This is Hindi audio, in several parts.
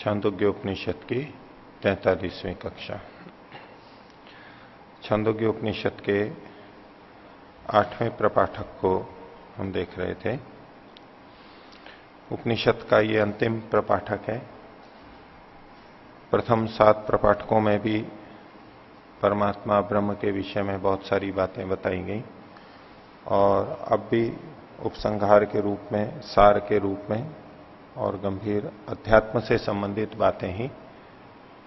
छांदोग्योपनिषद की तैतालीसवीं कक्षा। छांदोग्योपनिषद के आठवें प्रपाठक को हम देख रहे थे। उपनिषद का ये अंतिम प्रपाठक है। प्रथम सात प्रपाठकों में भी परमात्मा ब्रह्म के विषय में बहुत सारी बातें बताई गई और अब भी उपसंहार के रूप में, सार के रूप में और गंभीर अध्यात्म से संबंधित बातें ही,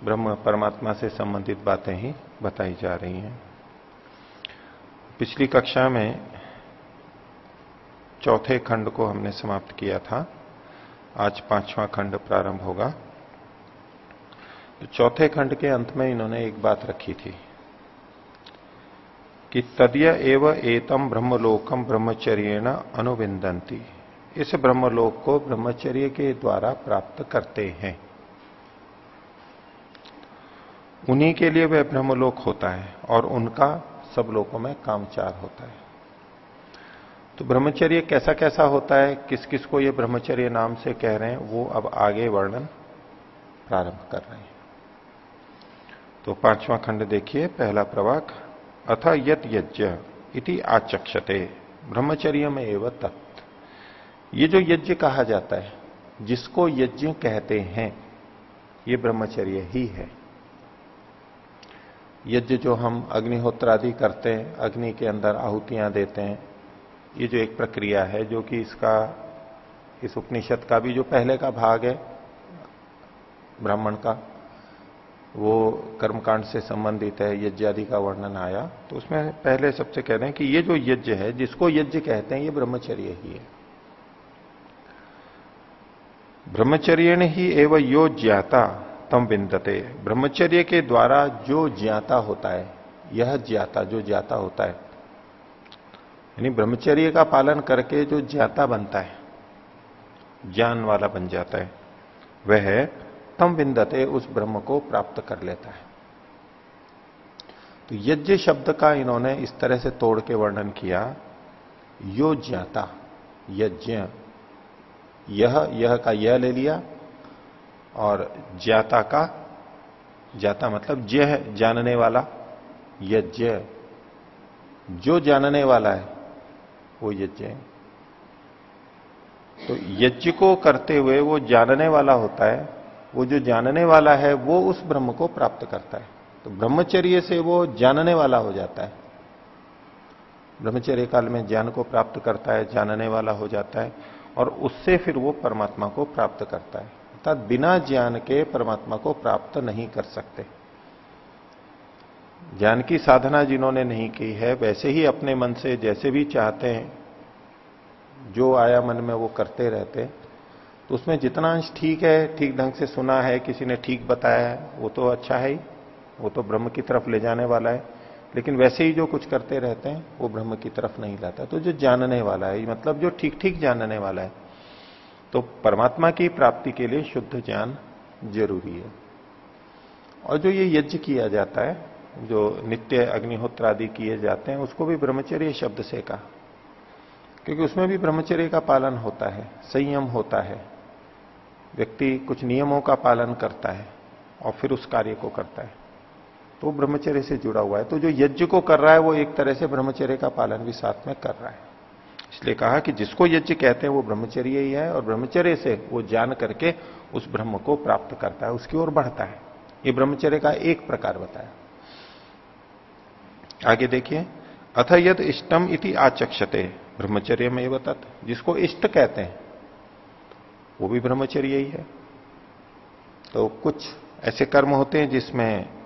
ब्रह्म परमात्मा से संबंधित बातें ही बताई जा रही हैं। पिछली कक्षा में चौथे खंड को हमने समाप्त किया था। आज पांचवा खंड प्रारंभ होगा। तो चौथे खंड के अंत में इन्होंने एक बात रखी थी कि तदय एव एतम ब्रह्मलोकम ब्रह्मचर्य अनुविंदंती इस ब्रह्मलोक को ब्रह्मचर्य के द्वारा प्राप्त करते हैं। उन्हीं के लिए वह ब्रह्मलोक होता है और उनका सब लोगों में कामचार होता है। तो ब्रह्मचर्य कैसा कैसा होता है किस किस को ये ब्रह्मचर्य नाम से कह रहे हैं, वो अब आगे वर्णन प्रारंभ कर रहे हैं। तो पांचवा खंड देखिए, पहला प्रवाक, अथ यत यज्ञ इति आचक्षते ब्रह्मचर्य में एवं तत्। ये जो यज्ञ कहा जाता है, जिसको यज्ञ कहते हैं, ये ब्रह्मचर्य ही है। यज्ञ जो हम अग्निहोत्र आदि करते हैं, अग्नि के अंदर आहुतियाँ देते हैं, ये जो एक प्रक्रिया है, जो कि इसका, इस उपनिषद का भी जो पहले का भाग है, ब्राह्मण का, वो कर्मकांड से संबंधित है यज्ञ आदि का वर्णन आया तो उसमें पहले सबसे कह रहे हैं कि ये जो यज्ञ है, जिसको यज्ञ कहते हैं, ये ब्रह्मचर्य ही है। ब्रह्मचर्य ही एवं यो ज्ञाता, तम बिंदते ब्रह्मचर्य के द्वारा जो ज्ञाता होता है, यह ज्ञाता, जो ज्ञाता होता है। यानी ब्रह्मचर्य का पालन करके जो ज्ञाता बनता है, ज्ञान वाला बन जाता है, वह तम विंदते उस ब्रह्म को प्राप्त कर लेता है। तो यज्ञ शब्द का इन्होंने इस तरह से तोड़ के वर्णन किया, यो ज्ञाता, यज्ञ। यह यह का यह ले लिया और ज्ञाता का, ज्ञाता मतलब जय जानने वाला, यज्ञ। जो जानने वाला है, वो यज्ञ तो यज्ञ को करते हुए वो जानने वाला होता है, वो जो जानने वाला है, वो उस ब्रह्म को प्राप्त करता है। तो ब्रह्मचर्य से वो जानने वाला हो जाता है। ब्रह्मचर्य काल में ज्ञान को प्राप्त करता है, जानने वाला हो जाता है। और उससे फिर वो परमात्मा को प्राप्त करता है। अर्थात बिना ज्ञान के परमात्मा को प्राप्त नहीं कर सकते। ज्ञान की साधना जिन्होंने नहीं की है, वैसे ही अपने मन से जैसे भी चाहते हैं, जो आया मन में वो करते रहते तो उसमें जितना अंश ठीक है, ठीक ढंग से सुना है, किसी ने ठीक बताया है, वो तो अच्छा है ही, वो तो ब्रह्म की तरफ़ ले जाने वाला है। लेकिन वैसे ही जो कुछ करते रहते हैं, वो ब्रह्म की तरफ़ नहीं लाता तो जो जानने वाला है मतलब जो ठीक ठीक जानने वाला है तो परमात्मा की प्राप्ति के लिए शुद्ध ज्ञान ज़रूरी है। और जो ये यज्ञ किया जाता है, जो नित्य अग्निहोत्र आदि किए जाते हैं, उसको भी ब्रह्मचर्य शब्द से कहा। क्योंकि उसमें भी ब्रह्मचर्य का पालन होता है, संयम होता है। व्यक्ति कुछ नियमों का पालन करता है और फिर उस कार्य को करता है। तो ब्रह्मचर्य से जुड़ा हुआ है। तो जो यज्ञ को कर रहा है, वो एक तरह से ब्रह्मचर्य का पालन भी साथ में कर रहा है। इसलिए कहा कि जिसको यज्ञ कहते हैं, वो ब्रह्मचर्य ही है, और ब्रह्मचर्य से वो जान करके उस ब्रह्म को प्राप्त करता है, उसकी ओर बढ़ता है। ये ब्रह्मचर्य का एक प्रकार बताया। आगे देखिए, अथ यद इष्टम इति आचक्षते ब्रह्मचर्य में तत्। जिसको इष्ट कहते हैं, वो भी ब्रह्मचर्य ही है। तो कुछ ऐसे कर्म होते हैं जिसमें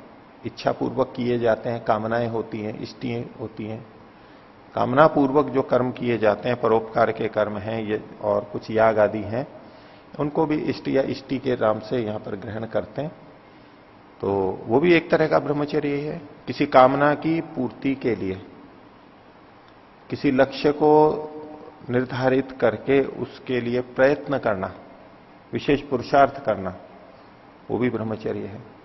इच्छा पूर्वक किए जाते हैं, कामनाएँ होती हैं, इष्टियाँ होती हैं। कामना पूर्वक जो कर्म किए जाते हैं, परोपकार के कर्म हैं, ये और कुछ याग आदि हैं, उनको भी इष्ट या इष्टि के नाम से यहाँ पर ग्रहण करते हैं। तो वो भी एक तरह का ब्रह्मचर्य है, किसी कामना की पूर्ति के लिए। किसी लक्ष्य को निर्धारित करके उसके लिए प्रयत्न करना, विशेष पुरुषार्थ करना, वो भी ब्रह्मचर्य है।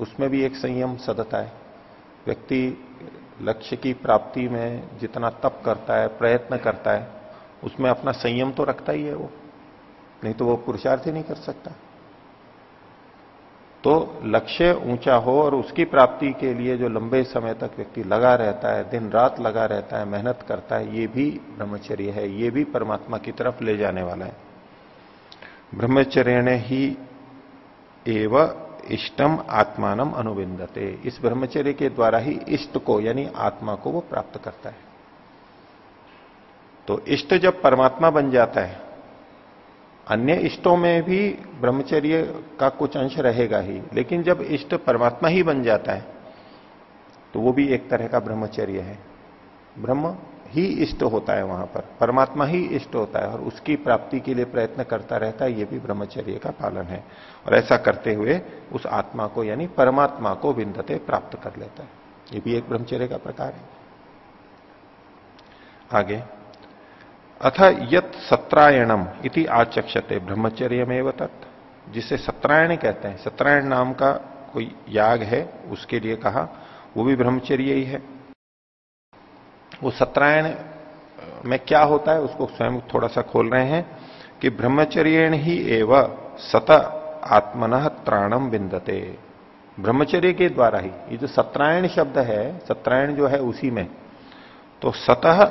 उसमें भी एक संयम सदता है व्यक्ति लक्ष्य की प्राप्ति में जितना तप करता है, प्रयत्न करता है, उसमें अपना संयम तो रखता ही है वो। नहीं तो वो पुरुषार्थ ही नहीं कर सकता। तो लक्ष्य ऊँचा हो और उसकी प्राप्ति के लिए जो लंबे समय तक व्यक्ति लगा रहता है, दिन रात लगा रहता है, मेहनत करता है, ये भी ब्रह्मचर्य है, ये भी परमात्मा की तरफ़ ले जाने वाला है। ब्रह्मचर्य ने ही एव इष्टम आत्मानम अनुबिंदते इस ब्रह्मचर्य के द्वारा ही इष्ट को, यानी आत्मा को वो प्राप्त करता है। तो इष्ट जब परमात्मा बन जाता है, अन्य इष्टों में भी ब्रह्मचर्य का कुछ अंश रहेगा ही, लेकिन जब इष्ट परमात्मा ही बन जाता है तो वो भी एक तरह का ब्रह्मचर्य है। ब्रह्म ही इष्ट होता है वहाँ पर। परमात्मा ही इष्ट होता है और उसकी प्राप्ति के लिए प्रयत्न करता रहता है, ये भी ब्रह्मचर्य का पालन है। और ऐसा करते हुए उस आत्मा को, यानी परमात्मा को बिंदते प्राप्त कर लेता है। ये भी एक ब्रह्मचर्य का प्रकार है। आगे, अथ यत सत्रायणम इति आचक्षते ब्रह्मचर्य में तत्, जिसे सत्रायण कहते हैं। सत्रायण नाम का कोई याग है, उसके लिए कहा, वो भी ब्रह्मचर्य ही है। वो सत्रायण, में क्या होता है, उसको स्वयं थोड़ा सा खोल रहे हैं कि ब्रह्मचर्य ही एव सत आत्मन त्राणम बिंदते ब्रह्मचर्य के द्वारा ही। ये जो सत्रायण शब्द है, सत्रायण जो है उसी में। तो सतह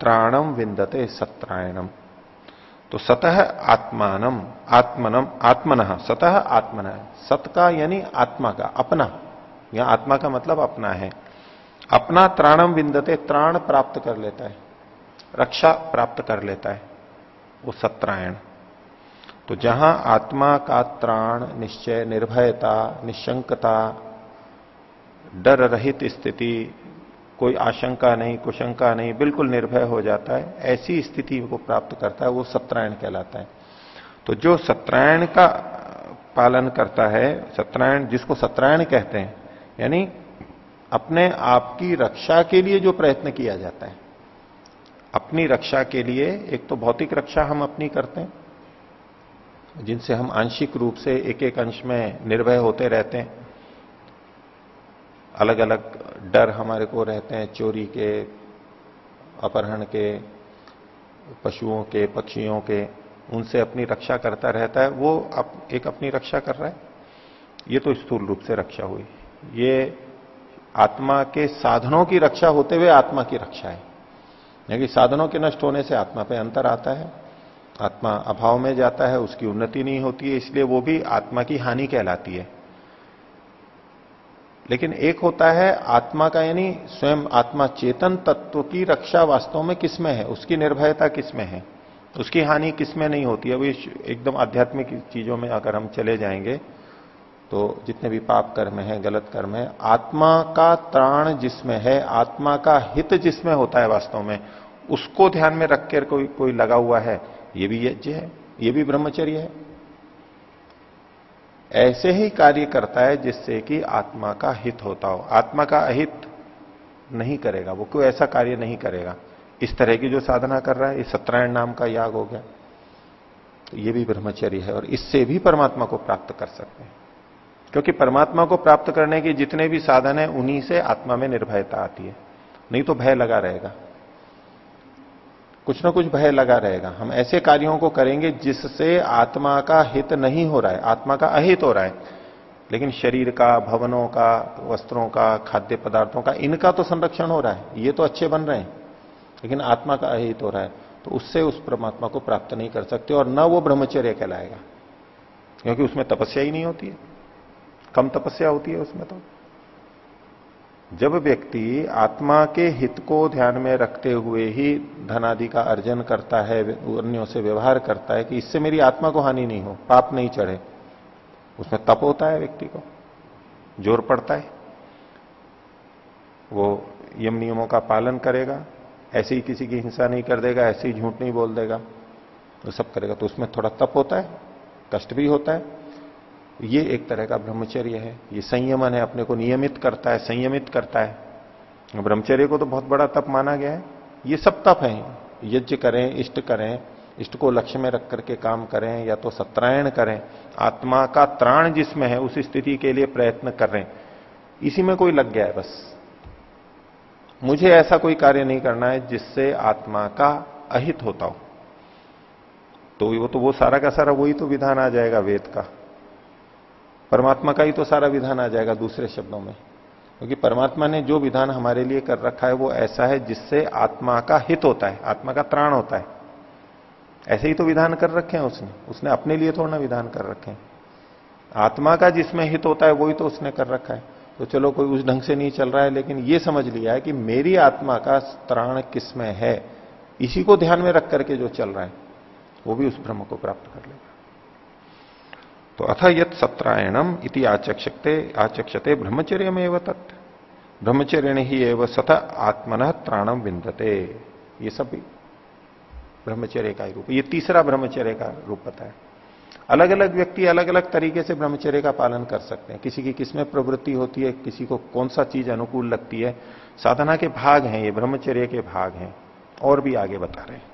त्राणम विंदते सत्रायणम। तो सतह आत्मानम आत्मनम आत्मन सतह आत्मन। सत का यानी आत्मा का, अपना। या आत्मा का मतलब अपना है। अपना त्राणम विंदते, त्राण प्राप्त कर लेता है, रक्षा प्राप्त कर लेता है, वो सत्रायण तो जहाँ आत्मा का त्राण निश्चय, निर्भयता, निशंकता, डर रहित स्थिति, कोई आशंका नहीं, कुशंका नहीं, बिल्कुल निर्भय हो जाता है, ऐसी स्थिति को प्राप्त करता है, वो सत्रायण कहलाता है। तो जो सत्रायण का पालन करता है सत्रायण जिसको सत्रायण कहते हैं, यानी अपने आप की रक्षा के लिए जो प्रयत्न किया जाता है। अपनी रक्षा के लिए एक तो भौतिक रक्षा हम अपनी करते हैं जिनसे हम आंशिक रूप से एक एक अंश में निर्भय होते रहते हैं। अलग अलग डर हमारे को रहते हैं चोरी के अपहरण के पशुओं के पक्षियों के उनसे अपनी रक्षा करता रहता है। वो अप, एक अपनी रक्षा कर रहा है। ये तो स्थूल रूप से रक्षा हुई। ये आत्मा के साधनों की रक्षा होते हुए आत्मा की रक्षा है। यानी साधनों के नष्ट होने से आत्मा पे अंतर आता है। आत्मा अभाव में जाता है, उसकी उन्नति नहीं होती है, इसलिए वो भी आत्मा की हानि कहलाती है। लेकिन एक होता है, आत्मा का यानी स्वयं आत्मा चेतन तत्व की रक्षा वास्तव में किसमें है? उसकी निर्भयता किसमें है? उसकी हानि किसमें नहीं होती? है एकदम आध्यात्मिक चीज़ों में अगर हम चले जाएँगे तो जितने भी पाप कर्म है, गलत कर्म है, आत्मा का त्राण जिसमें है, आत्मा का हित जिसमें होता है वास्तव में, उसको ध्यान में रखकर कोई कोई लगा हुआ है, ये भी यज्ञ है, ये भी ब्रह्मचर्य है। ऐसे ही कार्य करता है जिससे कि आत्मा का हित होता हो। आत्मा का अहित नहीं करेगा, वो कोई ऐसा कार्य नहीं करेगा। इस तरह की जो साधना कर रहा है ये सत्यनारायण नाम का याग हो गया तो ये भी ब्रह्मचर्य है और इससे भी परमात्मा को प्राप्त कर सकते हैं। क्योंकि परमात्मा को प्राप्त करने के जितने भी साधन है, उन्हीं से आत्मा में निर्भयता आती है। नहीं तो भय लगा रहेगा। कुछ ना कुछ भय लगा रहेगा। हम ऐसे कार्यों को करेंगे जिससे आत्मा का हित नहीं हो रहा है, आत्मा का अहित हो रहा है। लेकिन शरीर का, भवनों का, वस्त्रों का, खाद्य पदार्थों का, इनका तो संरक्षण हो रहा है। ये तो अच्छे बन रहे हैं। लेकिन आत्मा का अहित हो रहा है तो उससे उस परमात्मा को प्राप्त नहीं कर सकते और न वो ब्रह्मचर्य कहलाएगा। क्योंकि उसमें तपस्या ही नहीं होती है। कम तपस्या होती है उसमें तो। जब व्यक्ति आत्मा के हित को ध्यान में रखते हुए ही धनादि का अर्जन करता है, अन्यों से व्यवहार करता है कि इससे मेरी आत्मा को हानि नहीं हो, पाप नहीं चढ़े, उसमें तप होता है व्यक्ति को, ज़ोर पड़ता है। वो यम नियमों का पालन करेगा, ऐसे ही किसी की हिंसा नहीं कर देगा, ऐसे ही झूठ नहीं बोल देगा तो सब करेगा तो उसमें थोड़ा तप होता है, कष्ट भी होता है ये एक तरह का ब्रह्मचर्य है। ये संयमन है, अपने को नियमित करता है, संयमित करता है। ब्रह्मचर्य को तो बहुत बड़ा तप माना गया है। ये सब तप है। यज्ञ करें, इष्ट करें, इष्ट को लक्ष्य में रख करके काम करें या तो सत्रायण करें। आत्मा का त्राण जिसमें है, उस स्थिति के लिए प्रयत्न कर रहे हैं। इसी में कोई लग गया है बस। मुझे ऐसा कोई कार्य नहीं करना है जिससे आत्मा का अहित होता हो। तो वो तो वो सारा का सारा वही तो विधान आ जाएगा वेद का। परमात्मा का ही तो सारा विधान आ जाएगा दूसरे शब्दों में। क्योंकि परमात्मा ने जो विधान हमारे लिए कर रखा है, वो ऐसा है जिससे आत्मा का हित होता है, आत्मा का त्राण होता है। ऐसे ही तो विधान कर रखे हैं उसने। उसने अपने लिए थोड़ा ना विधान कर रखे हैं। आत्मा का जिसमें हित होता है, वही तो उसने कर रखा है। तो चलो कोई उस ढंग से नहीं चल रहा है, लेकिन ये समझ लिया है कि मेरी आत्मा का त्राण किसमें है, इसी को ध्यान में रख करके जो चल रहा है, वो भी उस ब्रह्म को प्राप्त कर लेगा। तो अथ यत सत्रायणम इति आचक्षते आचक्षते ब्रह्मचर्य में एवं तत्। ब्रह्मचर्य ही एवं सत आत्मन त्राणम विंदते ये सब ब्रह्मचर्य का रूप, ये तीसरा ब्रह्मचर्य का रूप बताया अलग अलग व्यक्ति अलग अलग तरीके से ब्रह्मचर्य का पालन कर सकते हैं। किसी की किसमें प्रवृत्ति होती है, किसी को कौन सा चीज़ अनुकूल लगती है, साधना के भाग हैं, ये ब्रह्मचर्य के भाग हैं, और भी आगे बता रहे हैं।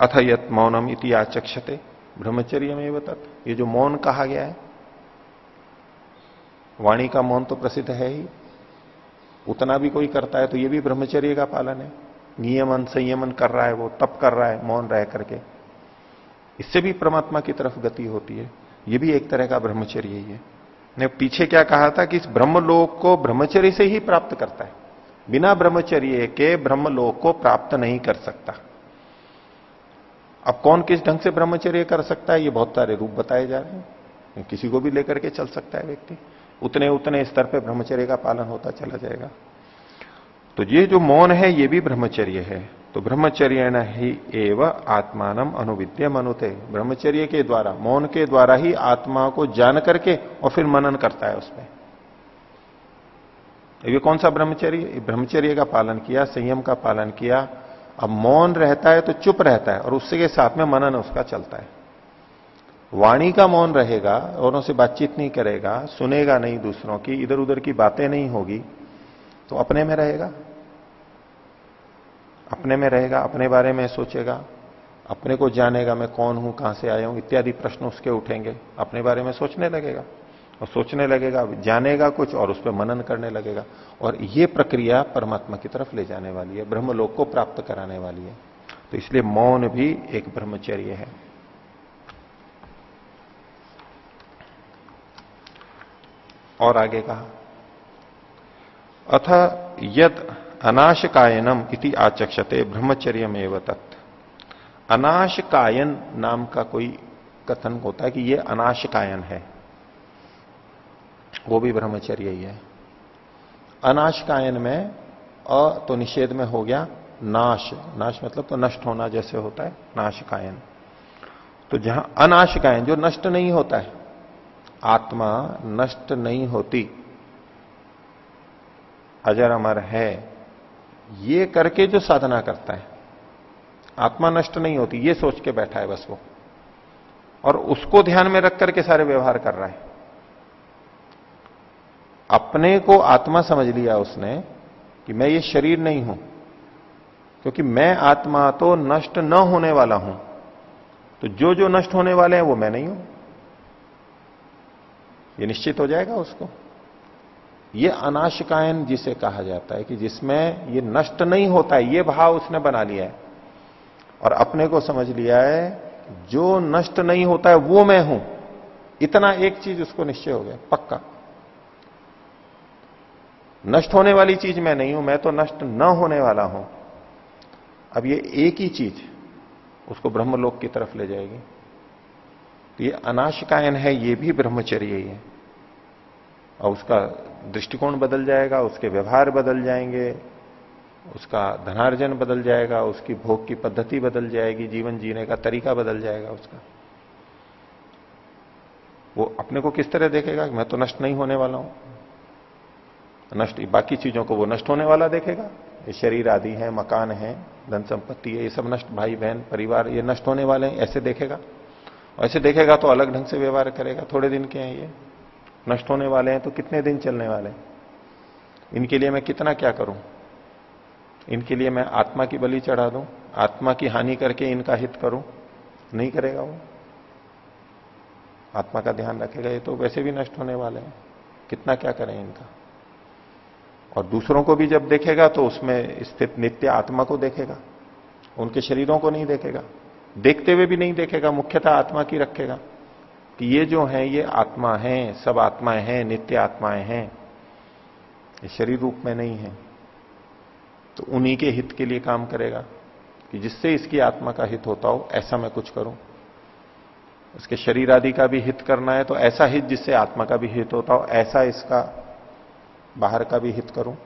अथ यत मौनम इति आचक्षते। ब्रह्मचर्य में बता ये जो मौन कहा गया है, वाणी का मौन तो प्रसिद्ध है ही। उतना भी कोई करता है तो ये भी ब्रह्मचर्य का पालन है। नियमन, संयमन कर रहा है वो, तप कर रहा है, मौन रह करके। इससे भी परमात्मा की तरफ़ गति होती है। ये भी एक तरह का ब्रह्मचर्य ही है। ने पीछे क्या कहा था कि इस ब्रह्मलोक को ब्रह्मचर्य से ही प्राप्त करता है। बिना ब्रह्मचर्य के ब्रह्मलोक को प्राप्त नहीं कर सकता। अब कौन किस ढंग से ब्रह्मचर्य कर सकता है? ये बहुत सारे रूप बताए जा रहे हैं। किसी को भी लेकर के चल सकता है व्यक्ति। उतने उतने स्तर पर ब्रह्मचर्य का पालन होता चला जाएगा। तो ये जो मौन है, ये भी ब्रह्मचर्य है। तो ब्रह्मचर्य न ही एव आत्मान अनुविद्य मनुते ब्रह्मचर्य के द्वारा, मौन के द्वारा ही आत्मा को जान करके और फिर मनन करता है उसमें। ये कौन सा ब्रह्मचर्य? ब्रह्मचर्य का पालन किया, संयम का पालन किया अब मौन रहता है तो चुप रहता है और उससे के साथ में मनन उसका चलता है। वाणी का मौन रहेगा, औरों से बातचीत नहीं करेगा, सुनेगा नहीं दूसरों की इधर उधर की बातें नहीं होगी तो अपने में रहेगा। अपने में रहेगा, अपने बारे में सोचेगा, अपने को जानेगा मैं कौन हूँ, कहाँ से आया हूँ, इत्यादि प्रश्न उसके उठेंगे, अपने बारे में सोचने लगेगा। और सोचने लगेगा, जानेगा कुछ और उस पर मनन करने लगेगा। और ये प्रक्रिया परमात्मा की तरफ़ ले जाने वाली है, ब्रह्मलोक को प्राप्त कराने वाली है। तो इसलिए मौन भी एक ब्रह्मचर्य है। और आगे कहा, अथ यद अनाशकायनम इति आचक्षते ब्रह्मचर्य में तत्। अनाशकायन नाम का कोई कथन होता है कि यह अनाशकायन है। वो भी ब्रह्मचर्य ही है। अनाशकायन में अ तो निषेध में हो गया नाश। नाश मतलब तो नष्ट होना जैसे होता है, नाशकायन। तो जहाँ अनाशकायन, जो नष्ट नहीं होता है, आत्मा नष्ट नहीं होती। अजर अमर है, ये करके जो साधना करता है, आत्मा नष्ट नहीं होती, ये सोच के बैठा है बस वो। और उसको ध्यान में रख करके सारे व्यवहार कर रहा है। अपने को आत्मा समझ लिया उसने कि मैं ये शरीर नहीं हूँ, क्योंकि मैं आत्मा तो नष्ट न होने वाला हूँ। तो जो जो नष्ट होने वाले हैं वो मैं नहीं हूँ। ये निश्चित हो जाएगा उसको। ये अनाशकायन जिसे कहा जाता है कि जिसमें ये नष्ट नहीं होता है, ये भाव उसने बना लिया है और अपने को समझ लिया है, जो नष्ट नहीं होता है वो मैं हूँ। इतना एक चीज़ उसको निश्चय हो गया, पक्का। नष्ट होने वाली चीज़ मैं नहीं हूँ, मैं तो नष्ट न होने वाला हूँ। अब ये एक ही चीज़ उसको ब्रह्मलोक की तरफ़ ले जाएगी। तो ये अनाशकायन है, ये भी ब्रह्मचर्य ही है। और उसका दृष्टिकोण बदल जाएगा, उसके व्यवहार बदल जाएँगे, उसका धनार्जन बदल जाएगा, उसकी भोग की पद्धति बदल जाएगी, जीवन जीने का तरीका बदल जाएगा उसका। वो अपने को किस तरह देखेगा मैं तो नष्ट नहीं होने वाला हूँ? नष्ट, बाकी चीज़ों को वो नष्ट होने वाला देखेगा। ये शरीर आदि है, मकान है, धन संपत्ति है, ये सब नष्ट, भाई, बहन, परिवार, ये नष्ट होने वाले हैं, ऐसे देखेगा। और ऐसे देखेगा तो अलग ढंग से व्यवहार करेगा। थोड़े दिन के हैं ये। नष्ट होने वाले हैं तो कितने दिन चलने वाले हैं? इनके लिए मैं कितना क्या करूँ? इनके लिए मैं आत्मा की बलि चढ़ा दूँ? आत्मा की हानि करके इनका हित करूँ? नहीं करेगा वो। आत्मा का ध्यान रखेगा, ये तो वैसे भी नष्ट होने वाले हैं। कितना क्या करें इनका? और दूसरों को भी जब देखेगा तो उसमें स्थित नित्य आत्मा को देखेगा। उनके शरीरों को नहीं देखेगा। देखते हुए भी नहीं देखेगा, मुख्यतः आत्मा की रखेगा। कि ये जो है, ये आत्मा है, सब आत्माएँ हैं, नित्य आत्माएँ हैं। ये शरीर रूप में नहीं है। तो उन्हीं के हित के लिए काम करेगा। कि जिससे इसकी आत्मा का हित होता हो, ऐसा मैं कुछ करूँ। उसके शरीर आदि का भी हित करना है तो ऐसा हित जिससे आत्मा का भी हित होता हो, ऐसा इसका बाहर का भी हित करूँ?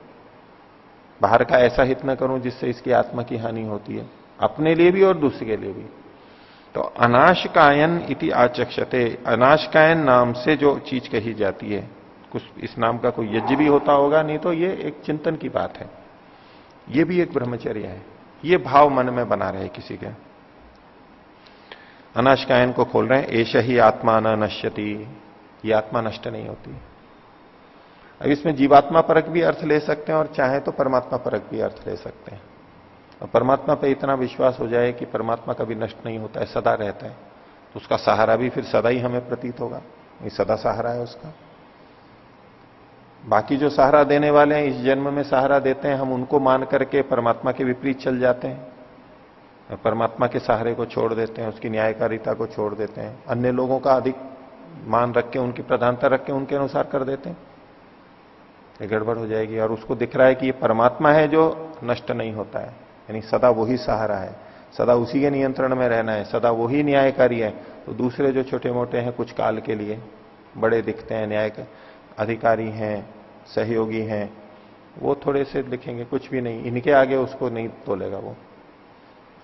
बाहर का ऐसा हित न करूँ जिससे इसकी आत्मा की हानि होती है? अपने लिए भी और दूसरे के लिए भी। तो अनाशकायन इति आचक्षते। अनाशकायन नाम से जो चीज़ कही जाती है, कुछ इस नाम का कोई यज्ञ भी होता होगा, नहीं तो ये एक चिंतन की बात है। ये भी एक ब्रह्मचर्य है। ये भाव मन में बना रहे किसी के। अनाशकायन को खोल रहे हैं ऐश ही आत्मा न नश्यति। ये आत्मा नष्ट नहीं होती। अब इसमें जीवात्मा परक भी अर्थ ले सकते हैं और चाहे तो परमात्मा परक भी अर्थ ले सकते हैं। और परमात्मा पे इतना विश्वास हो जाए कि परमात्मा कभी नष्ट नहीं होता है, सदा रहता है। तो उसका सहारा भी फिर सदा ही हमें प्रतीत होगा। ये सदा सहारा है उसका। बाकी जो सहारा देने वाले हैं, इस जन्म में सहारा देते हैं, हम उनको मान करके परमात्मा के विपरीत चल जाते हैं। परमात्मा के सहारे को छोड़ देते हैं, उसकी न्यायकारिता को छोड़ देते हैं। अन्य लोगों का अधिक मान रख के, उनकी प्रधानता रख के उनके अनुसार कर देते हैं। गड़बड़ हो जाएगी और उसको दिख रहा है कि ये परमात्मा है जो नष्ट नहीं होता है। यानी सदा वही सहारा है। सदा उसी के नियंत्रण में रहना है। सदा वही न्यायकारी है। तो दूसरे जो छोटे मोटे हैं कुछ काल के लिए, बड़े दिखते हैं न्याय अधिकारी हैं, सहयोगी हैं, वो थोड़े से लिखेंगे कुछ भी नहीं। इनके आगे उसको नहीं तोलेगा वो।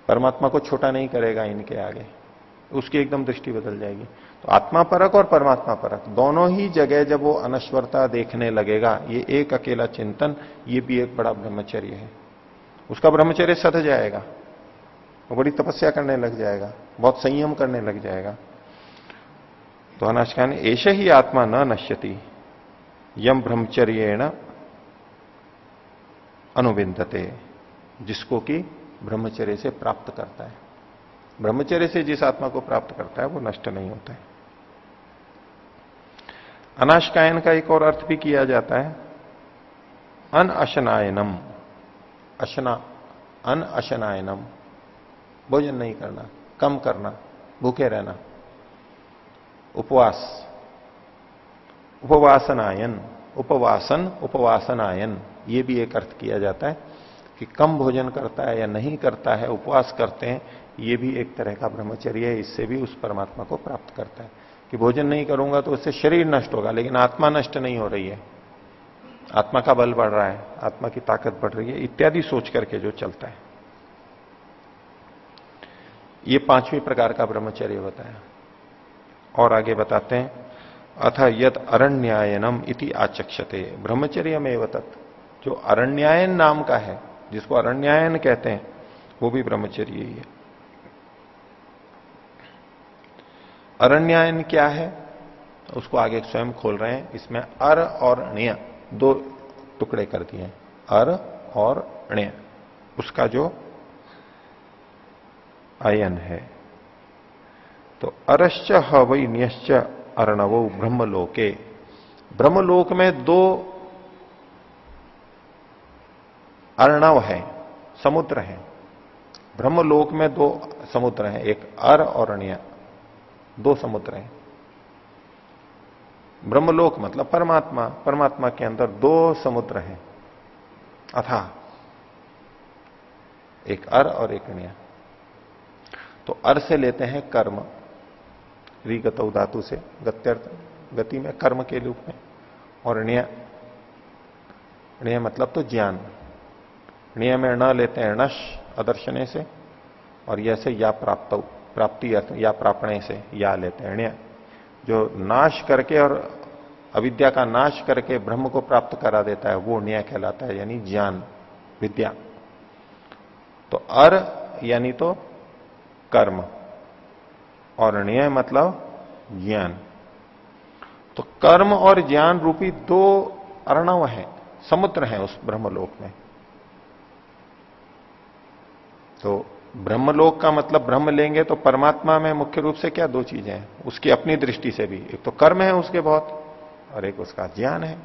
परमात्मा को छोटा नहीं करेगा इनके आगे। उसकी एकदम दृष्टि बदल जाएगी। तो आत्मा परक और परमात्मा परक। दोनों ही जगह जब वो अनश्वरता देखने लगेगा, ये एक अकेला चिंतन, ये भी एक बड़ा ब्रह्मचर्य है। उसका ब्रह्मचर्य सध जाएगा। वो बड़ी तपस्या करने लग जाएगा, बहुत संयम करने लग जाएगा। तो अनाशकान ऐसे ही आत्मा न नश्यति, यम ब्रह्मचर्य अनुविंदते, जिसको कि ब्रह्मचर्य से प्राप्त करता है। ब्रह्मचर्य से जिस आत्मा को प्राप्त करता है, वो नष्ट नहीं होता है। अनाशकायन का एक और अर्थ भी किया जाता है। अन अशनायनम। अशना, अन अशनायनम। भोजन नहीं करना, कम करना, भूखे रहना। उपवास। उपवासनायन, उपवासन, उपवासनायन। ये भी एक अर्थ किया जाता है कि कम भोजन करता है या नहीं करता है, उपवास करते हैं, ये भी एक तरह का ब्रह्मचर्य है, इससे भी उस परमात्मा को प्राप्त करता है। कि भोजन नहीं करूँगा तो उससे शरीर नष्ट होगा, लेकिन आत्मा नष्ट नहीं हो रही है। आत्मा का बल बढ़ रहा है, आत्मा की ताकत बढ़ रही है, इत्यादि सोच करके जो चलता है। ये पांचवी प्रकार का ब्रह्मचर्य बताया और आगे बताते हैं, अथ यद अरण्यायनम इति आचक्षते। ब्रह्मचर्य में तत्। जो अरण्यायन नाम का है, जिसको अरण्यायन कहते हैं, वो भी ब्रह्मचर्य ही है। अरण्यायन क्या है? उसको आगे स्वयं खोल रहे हैं। इसमें अर और ण्य, दो टुकड़े कर दिए अर और ण्य। उसका जो आयन है। तो अरश्च हई न्यश्च अर्णव ब्रह्मलोके। ब्रह्मलोक में दो अर्णव है, समुद्र है। ब्रह्मलोक में दो समुद्र हैं, एक अर और अण्य दो समुद्र हैं। ब्रह्मलोक मतलब परमात्मा परमात्मा के अंदर दो समुद्र हैं। अथा, एक अर और एक अण्य तो अर से लेते हैं कर्म। रिगत धातु से, गत्यर्थ, गति में, कर्म के रूप में। और ण्य ण्य मतलब तो ज्ञान। ण्य में न लेते हैं नश, अदर्शने से, और यह से या प्राप्त। प्राप्ति या प्रापणे से या लेते हैं। जो नाश करके और अविद्या का नाश करके ब्रह्म को प्राप्त करा देता है, वो न्याय कहलाता है, यानी ज्ञान, विद्या। तो अर यानी तो कर्म, और न्याय मतलब ज्ञान। तो कर्म और ज्ञान रूपी दो अर्णव है, समुद्र है उस ब्रह्मलोक में। तो ब्रह्मलोक का मतलब ब्रह्म लेंगे तो परमात्मा में मुख्य रूप से क्या दो चीज़ें हैं? उसकी अपनी दृष्टि से भी। एक तो कर्म है उसके बहुत, और एक उसका ज्ञान है।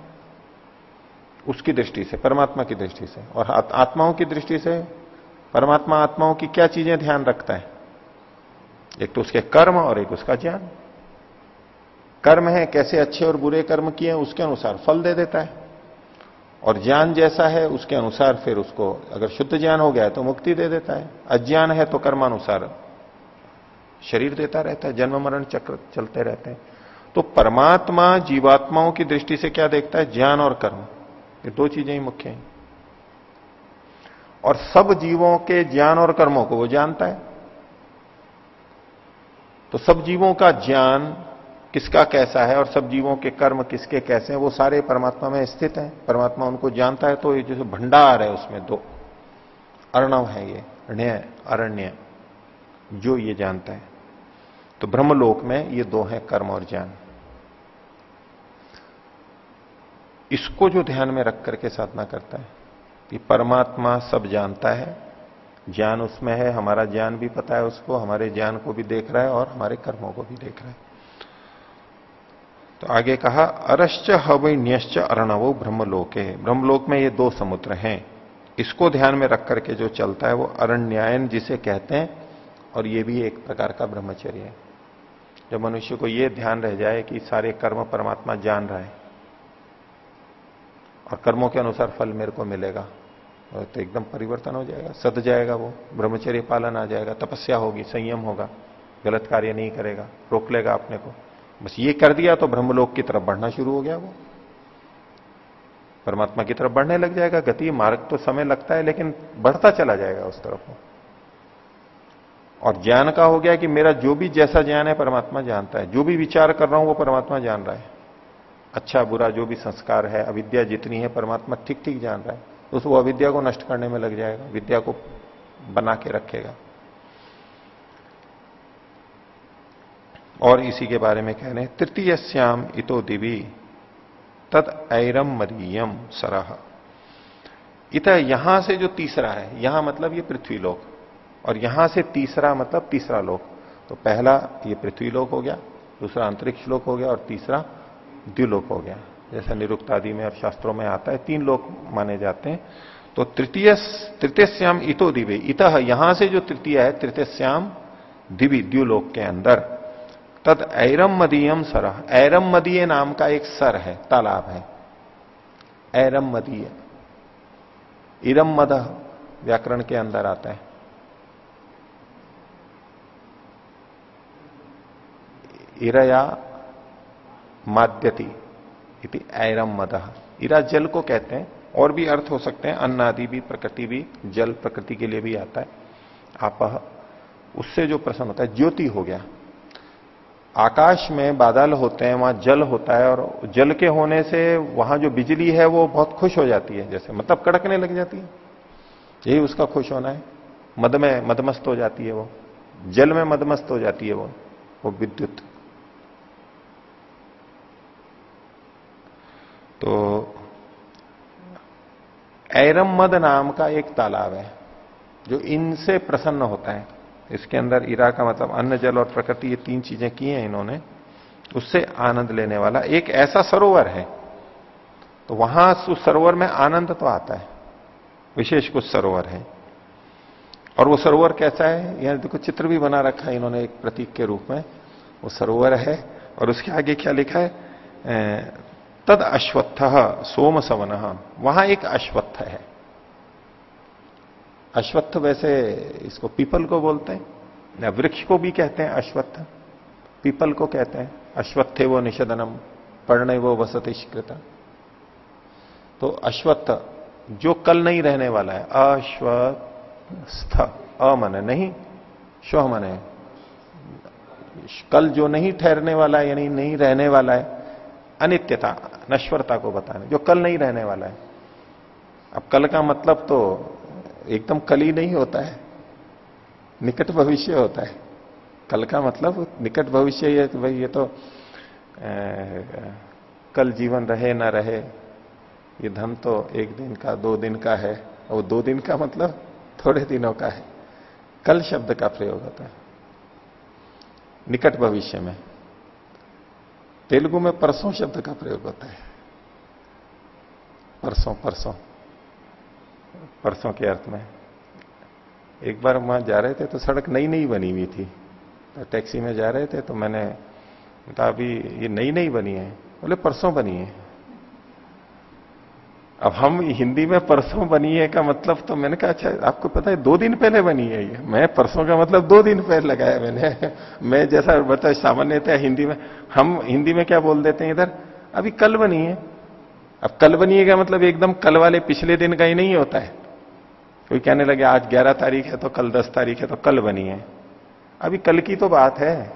उसकी दृष्टि से, परमात्मा की दृष्टि से। और आत्माओं की दृष्टि से परमात्मा आत्माओं की क्या चीज़ें ध्यान रखता है? एक तो उसके कर्म और एक उसका ज्ञान। कर्म है कैसे अच्छे और बुरे कर्म किए उसके अनुसार फल दे देता है। और ज्ञान जैसा है, उसके अनुसार फिर उसको, अगर शुद्ध ज्ञान हो गया तो मुक्ति दे देता है। अज्ञान है तो कर्मानुसार शरीर देता रहता है, जन्म मरण चक्र चलते रहते हैं। तो परमात्मा जीवात्माओं की दृष्टि से क्या देखता है? ज्ञान और कर्म। ये दो चीज़ें ही मुख्य हैं। और सब जीवों के ज्ञान और कर्मों को वो जानता है। तो सब जीवों का ज्ञान किसका कैसा है और सब जीवों के कर्म किसके कैसे हैं, वो सारे परमात्मा में स्थित हैं। परमात्मा उनको जानता है तो ये जैसे भंडार है उसमें दो। अर्णव है ये ण्य अरण्य, जो ये जानता है। तो ब्रह्मलोक में ये दो हैं, कर्म और ज्ञान। इसको जो ध्यान में रख करके साधना करता है, कि परमात्मा सब जानता है, ज्ञान उसमें है, हमारा ज्ञान भी पता है उसको, हमारे ज्ञान को भी देख रहा है और हमारे कर्मों को भी देख रहा है। तो आगे कहा, अरश्च हवन्यश्च अरणवो ब्रह्मलोक। ब्रह्मलोक में ये दो समुद्र हैं। इसको ध्यान में रख करके जो चलता है वो अरण्यायन जिसे कहते हैं, और ये भी एक प्रकार का ब्रह्मचर्य है। जब मनुष्य को ये ध्यान रह जाए कि सारे कर्म परमात्मा जान रहा है, और कर्मों के अनुसार फल मेरे को मिलेगा तो एकदम परिवर्तन हो जाएगा, सद जाएगा वो, ब्रह्मचर्य पालन आ जाएगा, तपस्या होगी, संयम होगा, गलत कार्य नहीं करेगा, रोक लेगा अपने को। बस ये कर दिया तो ब्रह्मलोक की तरफ़ बढ़ना शुरू हो गया वो। परमात्मा की तरफ़ बढ़ने लग जाएगा, गति, मार्ग तो समय लगता है, लेकिन बढ़ता चला जाएगा उस तरफ़ और ज्ञान का हो गया कि मेरा जो भी जैसा ज्ञान है, परमात्मा जानता है। जो भी विचार कर रहा हूँ, वो परमात्मा जान रहा है। अच्छा बुरा जो भी संस्कार है, अविद्या जितनी है, परमात्मा ठीक ठीक जान रहा है। तो वो अविद्या को नष्ट करने में लग जाएगा, विद्या को बना के रखेगा। और इसी के बारे में कह रहे हैं तृतीय श्याम इतो दिवी तद ऐरम मरियम सराह इत यहाँ से जो तीसरा है, यहाँ मतलब ये पृथ्वी लोक और यहाँ से तीसरा मतलब तीसरा लोक। तो पहला ये पृथ्वी लोक हो गया, दूसरा अंतरिक्ष लोक हो गया, और तीसरा द्व्युलोक हो गया। जैसा निरुक्त आदि में और शास्त्रों में आता है, तीन लोक माने जाते हैं। तो तृतीय तृतीय श्याम इतो दिव्य इत यहाँ से जो तृतीय है तृतीय श्याम दिव्य द्व्युलोक के अंदर। तद ऐरम मदीयम सर। ऐरम मदीय नाम का एक सर है, तालाब है। ऐरम मदीय। इरम मद व्याकरण के अंदर आता है। इरया माद्यति इति ऐरम मद। इरा जल को कहते हैं, और भी अर्थ हो सकते हैं, अन्न आदि भी, प्रकृति भी, जल प्रकृति के लिए भी आता है। आप उससे जो प्रश्न होता है, ज्योति हो गया। आकाश में बादल होते हैं, वहाँ जल होता है और जल के होने से वहाँ जो बिजली है वो बहुत खुश हो जाती है, जैसे मतलब कड़कने लग जाती है। यही उसका खुश होना है। मद में मदमस्त हो जाती है वो। जल में मदमस्त हो जाती है वो वो विद्युत। तो ऐरम मद नाम का एक तालाब है, जो इनसे प्रसन्न होता है। इसके अंदर इरा का मतलब अन्न, जल और प्रकृति ये तीन चीज़ें की हैं इन्होंने, उससे आनंद लेने वाला। एक ऐसा सरोवर है तो वहाँ उस सरोवर में आनंद तो आता है, विशेष कुछ सरोवर है। और वो सरोवर कैसा है? यहाँ देखो चित्र भी बना रखा है इन्होंने एक प्रतीक के रूप में। वो सरोवर है, और उसके आगे क्या लिखा है? तद अश्वत्थ, सोम सवन। वहाँ एक अश्वत्थ है। अश्वत्थ वैसे इसको पीपल को बोलते हैं, या वृक्ष को भी कहते हैं अश्वत्थ। पीपल को कहते हैं, अश्वत्थे वो निषदनम पढ़ने वो वसतिष्कृत तो अश्वत्थ जो कल नहीं रहने वाला है अश्वस्थ अमन नहीं स्व मन है। कल जो नहीं ठहरने वाला है, यानी नहीं रहने वाला है, अनित्यता, नश्वरता को बताने, जो कल नहीं रहने वाला है। अब कल का मतलब तो एकदम कल ही नहीं होता है। निकट भविष्य होता है। कल का मतलब निकट भविष्य ये भाई ये तो आ, कल जीवन रहे ना रहे ये धन तो एक दिन का दो दिन का है। और दो दिन का मतलब थोड़े दिनों का है। कल शब्द का प्रयोग होता है। निकट भविष्य में। तेलुगु में परसों शब्द का प्रयोग होता है। परसों परसों। परसों के अर्थ में। एक बार वहाँ जा रहे थे तो सड़क नई नई बनी हुई थी। तो टैक्सी में जा रहे थे तो मैंने तो अभी ये नई नई बनी है। बोले, परसों बनी है। अब हम हिंदी में परसों बनी है का मतलब तो मैंने कहा अच्छा आपको पता है, दो दिन पहले बनी है ये। मैं परसों का मतलब दो दिन पहले लगाया मैंने। मैं जैसा बता सामान्यतः हिंदी में, हम हिंदी में क्या बोल देते हैं इधर? अभी कल बनी है। अब कल बनी है का मतलब एकदम कल वाले पिछले दिन का ही नहीं होता है। कोई कहने लगे, आज ग्यारह तारीख है तो कल दस तारीख है तो कल बनी है। अभी कल की तो बात है।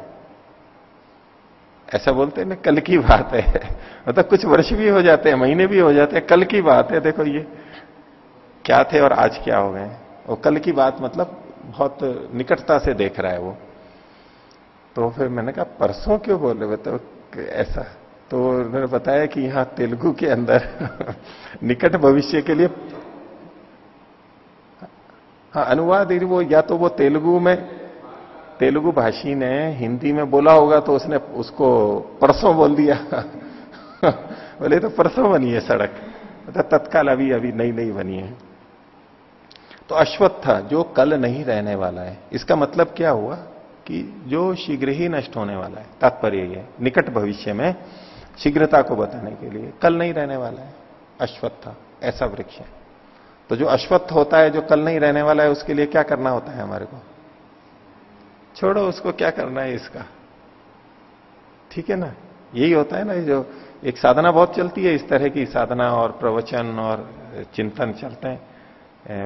ऐसा बोलते हैं ना, कल की बात है। मतलब कुछ वर्ष भी हो जाते हैं, महीने भी हो जाते हैं, कल की बात है। देखो ये क्या थे और आज क्या हो गए और कल की बात मतलब बहुत निकटता से देख रहा है वो। तो फिर मैंने कहा, परसों क्यों बोल रहे तो ऐसा। तो उन्होंने बताया कि यहाँ तेलुगु के अंदर निकट भविष्य के लिए हाँ अनुवाद यदि वो या तो वो तेलुगु में तेलुगु भाषी ने हिंदी में बोला होगा तो उसने उसको परसों बोल दिया। बोले तो परसों बनी है सड़क। मतलब तत्काल अभी अभी नई नई बनी है। तो अश्वत्थ जो कल नहीं रहने वाला है। इसका मतलब क्या हुआ? कि जो शीघ्र ही नष्ट होने वाला है। तात्पर्य ये निकट भविष्य में शीघ्रता को बताने के लिए कल नहीं रहने वाला है। अश्वत्थ ऐसा वृक्ष है। तो जो अश्वत्थ होता है, जो कल नहीं रहने वाला है, उसके लिए क्या करना होता है हमारे को? छोड़ो, उसको क्या करना है इसका? ठीक है ना? यही होता है ना जो एक साधना बहुत चलती है, इस तरह की साधना और प्रवचन और चिंतन चलते हैं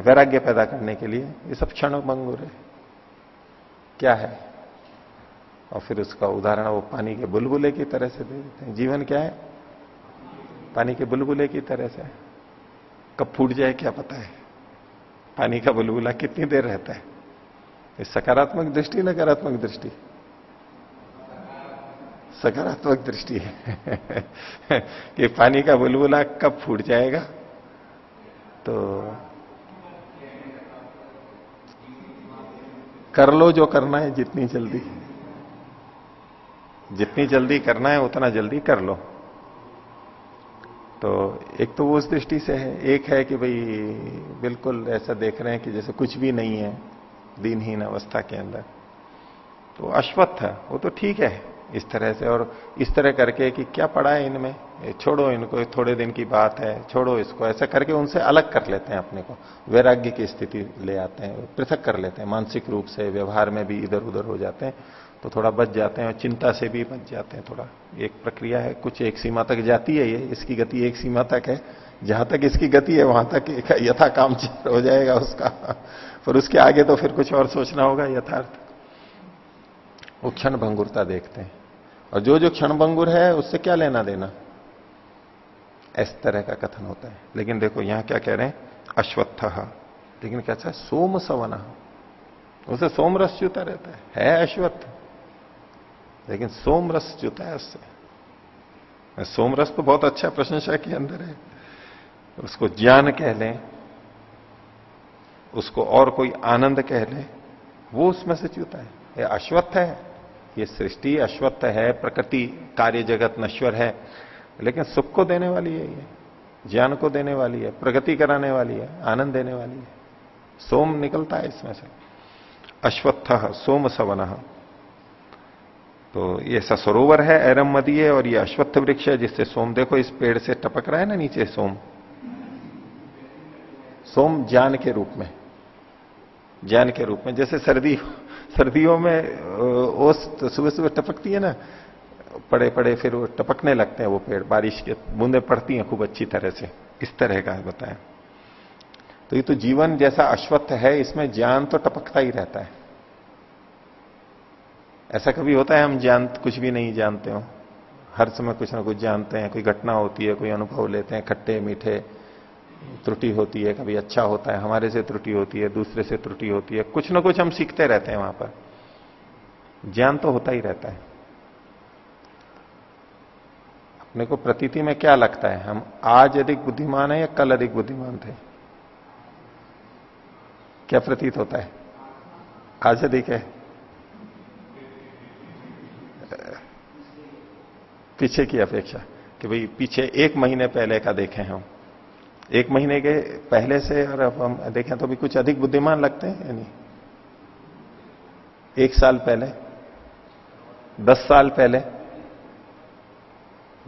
वैराग्य पैदा करने के लिए। ये सब क्षण मंगुर है। क्या है? और फिर उसका उदाहरण वो पानी के बुलबुले की तरह से दे देते हैं। जीवन क्या है? पानी के बुलबुले की तरह से। कब फूट जाए क्या पता है? पानी का बुलबुला कितनी देर रहता है? सकारात्मक दृष्टि नकारात्मक दृष्टि? सकारात्मक दृष्टि है। कि पानी का बुलबुला कब फूट जाएगा? तो कर लो जो करना है, जितनी जल्दी। जितनी जल्दी करना है, उतना जल्दी कर लो। तो एक तो वो उस दृष्टि से है। एक है कि भाई, बिल्कुल ऐसा देख रहे हैं कि जैसे कुछ भी नहीं है दिनहीन अवस्था के अंदर। तो अश्वत्थ, वो तो ठीक है इस तरह से। और इस तरह करके कि क्या पड़ा है इनमें? छोड़ो इनको थोड़े दिन की बात है, छोड़ो इसको। ऐसा करके उनसे अलग कर लेते हैं अपने को। वैराग्य की स्थिति ले आते हैं, पृथक कर लेते हैं, मानसिक रूप से व्यवहार में भी इधर उधर हो जाते हैं। तो थोड़ा बच जाते हैं और चिंता से भी बच जाते हैं थोड़ा। एक प्रक्रिया है, कुछ एक सीमा तक जाती है ये, इसकी गति एक सीमा तक है। जहाँ तक इसकी गति है, वहाँ तक यथा काम हो जाएगा उसका। पर उसके आगे तो फिर कुछ और सोचना होगा, यथार्थ। वो क्षण भंगुरता देखते हैं। और जो जो क्षण भंगुर है, उससे क्या लेना देना? इस तरह का कथन होता है। लेकिन देखो, यहाँ क्या कह रहे हैं? अश्वत्थ। लेकिन क्या है? सोम सवन। उसे सोम रस चुता रहता है। है अश्वत्थ। लेकिन सोम रस चुता है उससे। सोमरस तो बहुत अच्छा प्रशंसा के अंदर है। उसको ज्ञान कह लें, उसको और कोई आनंद कह लें, वो उसमें से च्युता है। ये अश्वत्थ है, ये सृष्टि अश्वत्थ है, प्रकृति कार्य जगत नश्वर है, लेकिन सुख को देने वाली है ये, ज्ञान को देने वाली है, प्रगति कराने वाली है, आनंद देने वाली है। सोम निकलता है इसमें से। अश्वत्थ, सोम सवन। तो ये ऐसा सरोवर है, एरम मदीय और ये अश्वत्थ वृक्ष है, जिससे सोम देखो, इस पेड़ से टपक रहा है ना नीचे सोम। सोम ज्ञान के रूप में, ज्ञान के रूप में, जैसे सर्दी, सर्दियों में ओस सुबह सुबह टपकती है ना, पड़े पड़े, फिर वो टपकने लगते हैं वो पेड़, बारिश के बूंदे पड़ती हैं खूब अच्छी तरह से, इस तरह का बताया तो ये तो जीवन जैसा अश्वत्थ है, इसमें ज्ञान तो टपकता ही रहता है। ऐसा कभी होता है हम जान, कुछ भी नहीं जानते हो? हर समय कुछ ना कुछ जानते हैं, कोई घटना होती है, कोई अनुभव लेते हैं, खट्टे, मीठे, त्रुटि होती है, कभी अच्छा होता है, हमारे से त्रुटि होती है, दूसरे से त्रुटि होती है, कुछ ना कुछ हम सीखते रहते हैं वहाँ पर। ज्ञान तो होता ही रहता है। अपने को प्रतीति में क्या लगता है? हम आज अधिक बुद्धिमान है या कल अधिक बुद्धिमान थे? क्या प्रतीत होता है? आज अधिक है। पीछे की अपेक्षा कि भाई पीछे एक महीने पहले का देखें हम। एक महीने के पहले से और अब हम देखें तो भी कुछ अधिक बुद्धिमान लगते हैं यानी एक साल पहले? दस साल पहले?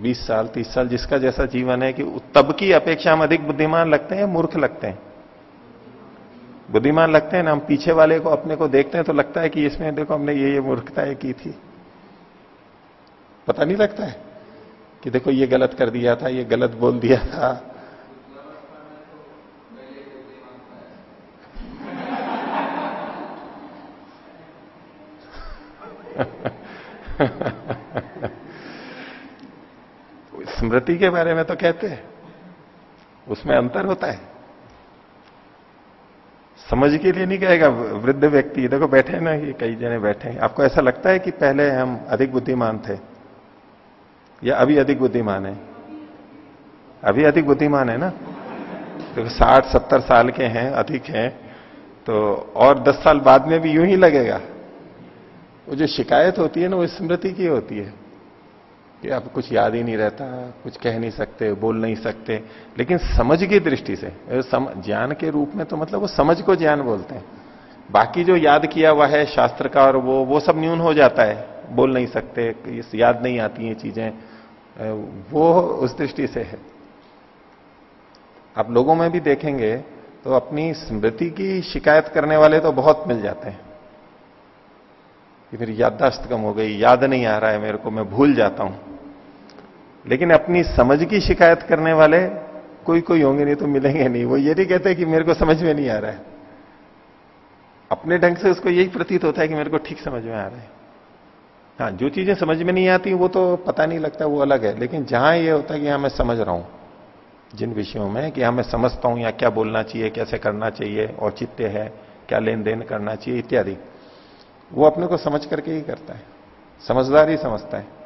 बीस साल, तीस साल, जिसका जैसा जीवन है कि तब की अपेक्षा हम अधिक बुद्धिमान लगते हैं मूर्ख लगते हैं? बुद्धिमान लगते हैं ना? हम पीछे वाले को, अपने को देखते हैं तो लगता है कि इसमें देखो हमने ये ये मूर्खताएँ की थी। पता नहीं लगता है कि देखो ये गलत कर दिया था, ये गलत बोल दिया था। स्मृति के बारे में तो कहते हैं, उसमें अंतर होता है। समझ के लिए नहीं कहेगा वृद्ध व्यक्ति, देखो बैठे ना, ये कई जने बैठे हैं। आपको ऐसा लगता है कि पहले हम अधिक बुद्धिमान थे? या अभी अधिक बुद्धिमान है? अभी अधिक बुद्धिमान है ना? देखो साठ, सत्तर साल के हैं, अधिक हैं तो और दस साल बाद में भी यूँ ही लगेगा। वो जो शिकायत होती है ना, वो स्मृति की होती है कि अब कुछ याद ही नहीं रहता, कुछ कह नहीं सकते, बोल नहीं सकते। लेकिन समझ की दृष्टि से ज्ञान के रूप में तो मतलब वो समझ को ज्ञान बोलते हैं। बाकी जो याद किया हुआ है शास्त्र का और वो वो सब न्यून हो जाता है। बोल नहीं सकते याद नहीं आती हैं चीज़ें वो उस दृष्टि से है। आप लोगों में भी देखेंगे तो अपनी स्मृति की शिकायत करने वाले तो बहुत मिल जाते हैं। कि मेरी याददाश्त कम हो गई, याद नहीं आ रहा है मेरे को, मैं भूल जाता हूँ। लेकिन अपनी समझ की शिकायत करने वाले कोई कोई होंगे, नहीं तो मिलेंगे नहीं। वो ये नहीं कहते कि मेरे को समझ में नहीं आ रहा है। अपने ढंग से उसको यही प्रतीत होता है कि मेरे को ठीक समझ में आ रहा है। हाँ जो चीज़ें समझ में नहीं आती वो तो पता नहीं लगता वो अलग है। लेकिन जहाँ ये होता है कि हाँ मैं समझ रहा हूँ जिन विषयों में कि हाँ मैं समझता हूँ या क्या बोलना चाहिए कैसे करना चाहिए औचित्य है क्या लेन देन करना चाहिए इत्यादि। वो अपने को समझ करके ही करता है। समझदार ही समझता है।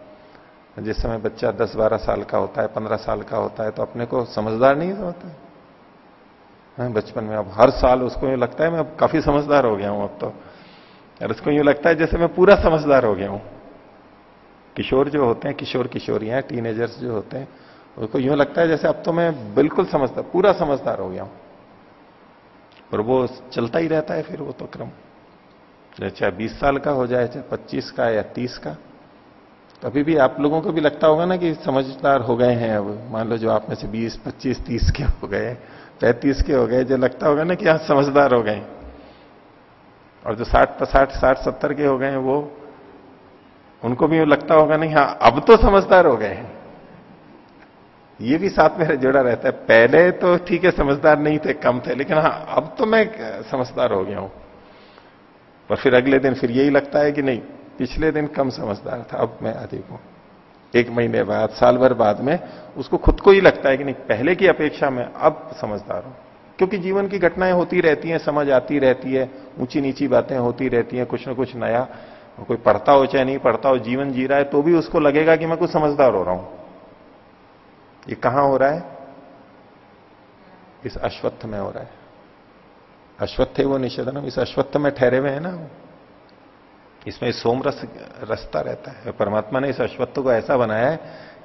जिस समय बच्चा दस बारह साल का होता है 15 साल का होता है तो अपने को समझदार नहीं समझता है। हाँ, बचपन में अब हर साल उसको यूँ लगता है मैं अब काफ़ी समझदार हो गया हूँ अब तो। और उसको यूँ लगता है जैसे मैं पूरा समझदार हो गया हूँ। किशोर जो होते हैं, किशोर किशोरियाँ टीनेजर्स जो होते हैं उसको यूँ लगता है जैसे अब तो मैं बिल्कुल समझदार पूरा समझदार हो गया हूँ। और वो चलता ही रहता है फिर वो तो क्रम। चाहे बीस साल का हो जाए, चाहे पच्चीस का या तीस का। अभी भी आप लोगों को भी लगता होगा ना कि समझदार हो गए हैं अब। मान लो जो आप में से बीस, पच्चीस, तीस के हो गए, पैंतीस के हो गए, जो लगता होगा ना कि आप समझदार हो गए। और जो साठ साठ साठ, सत्तर के हो गए वो उनको भी लगता होगा, नहीं हाँ अब तो समझदार हो गए हैं। ये भी साथ में जुड़ा रहता है। पहले तो ठीक है, समझदार नहीं थे, कम थे, लेकिन हाँ अब तो मैं समझदार हो गया हूँ। और फिर अगले दिन फिर यही लगता है कि नहीं, पिछले दिन कम समझदार था, अब मैं अधिक हूँ। एक महीने बाद, साल भर बाद में उसको खुद को ही लगता है कि नहीं, पहले की अपेक्षा में अब समझदार हूँ। क्योंकि जीवन की घटनाएँ होती रहती हैं, समझ आती रहती है ऊँची नीची बातें होती रहती हैं, कुछ ना कुछ नया कोई पढ़ता हो चाहे नहीं पढ़ता हो, जीवन जी रहा है तो भी उसको लगेगा कि मैं कुछ समझदार हो रहा हूँ। ये कहाँ हो रहा है? इस अश्वत्थ में हो रहा है। अश्वत्थ है वो निषेधनम, इस अश्वत्थ में ठहरे हुए हैं ना इसमें सोम रस, रसता रहता है। परमात्मा ने इस अश्वत्थ को ऐसा बनाया है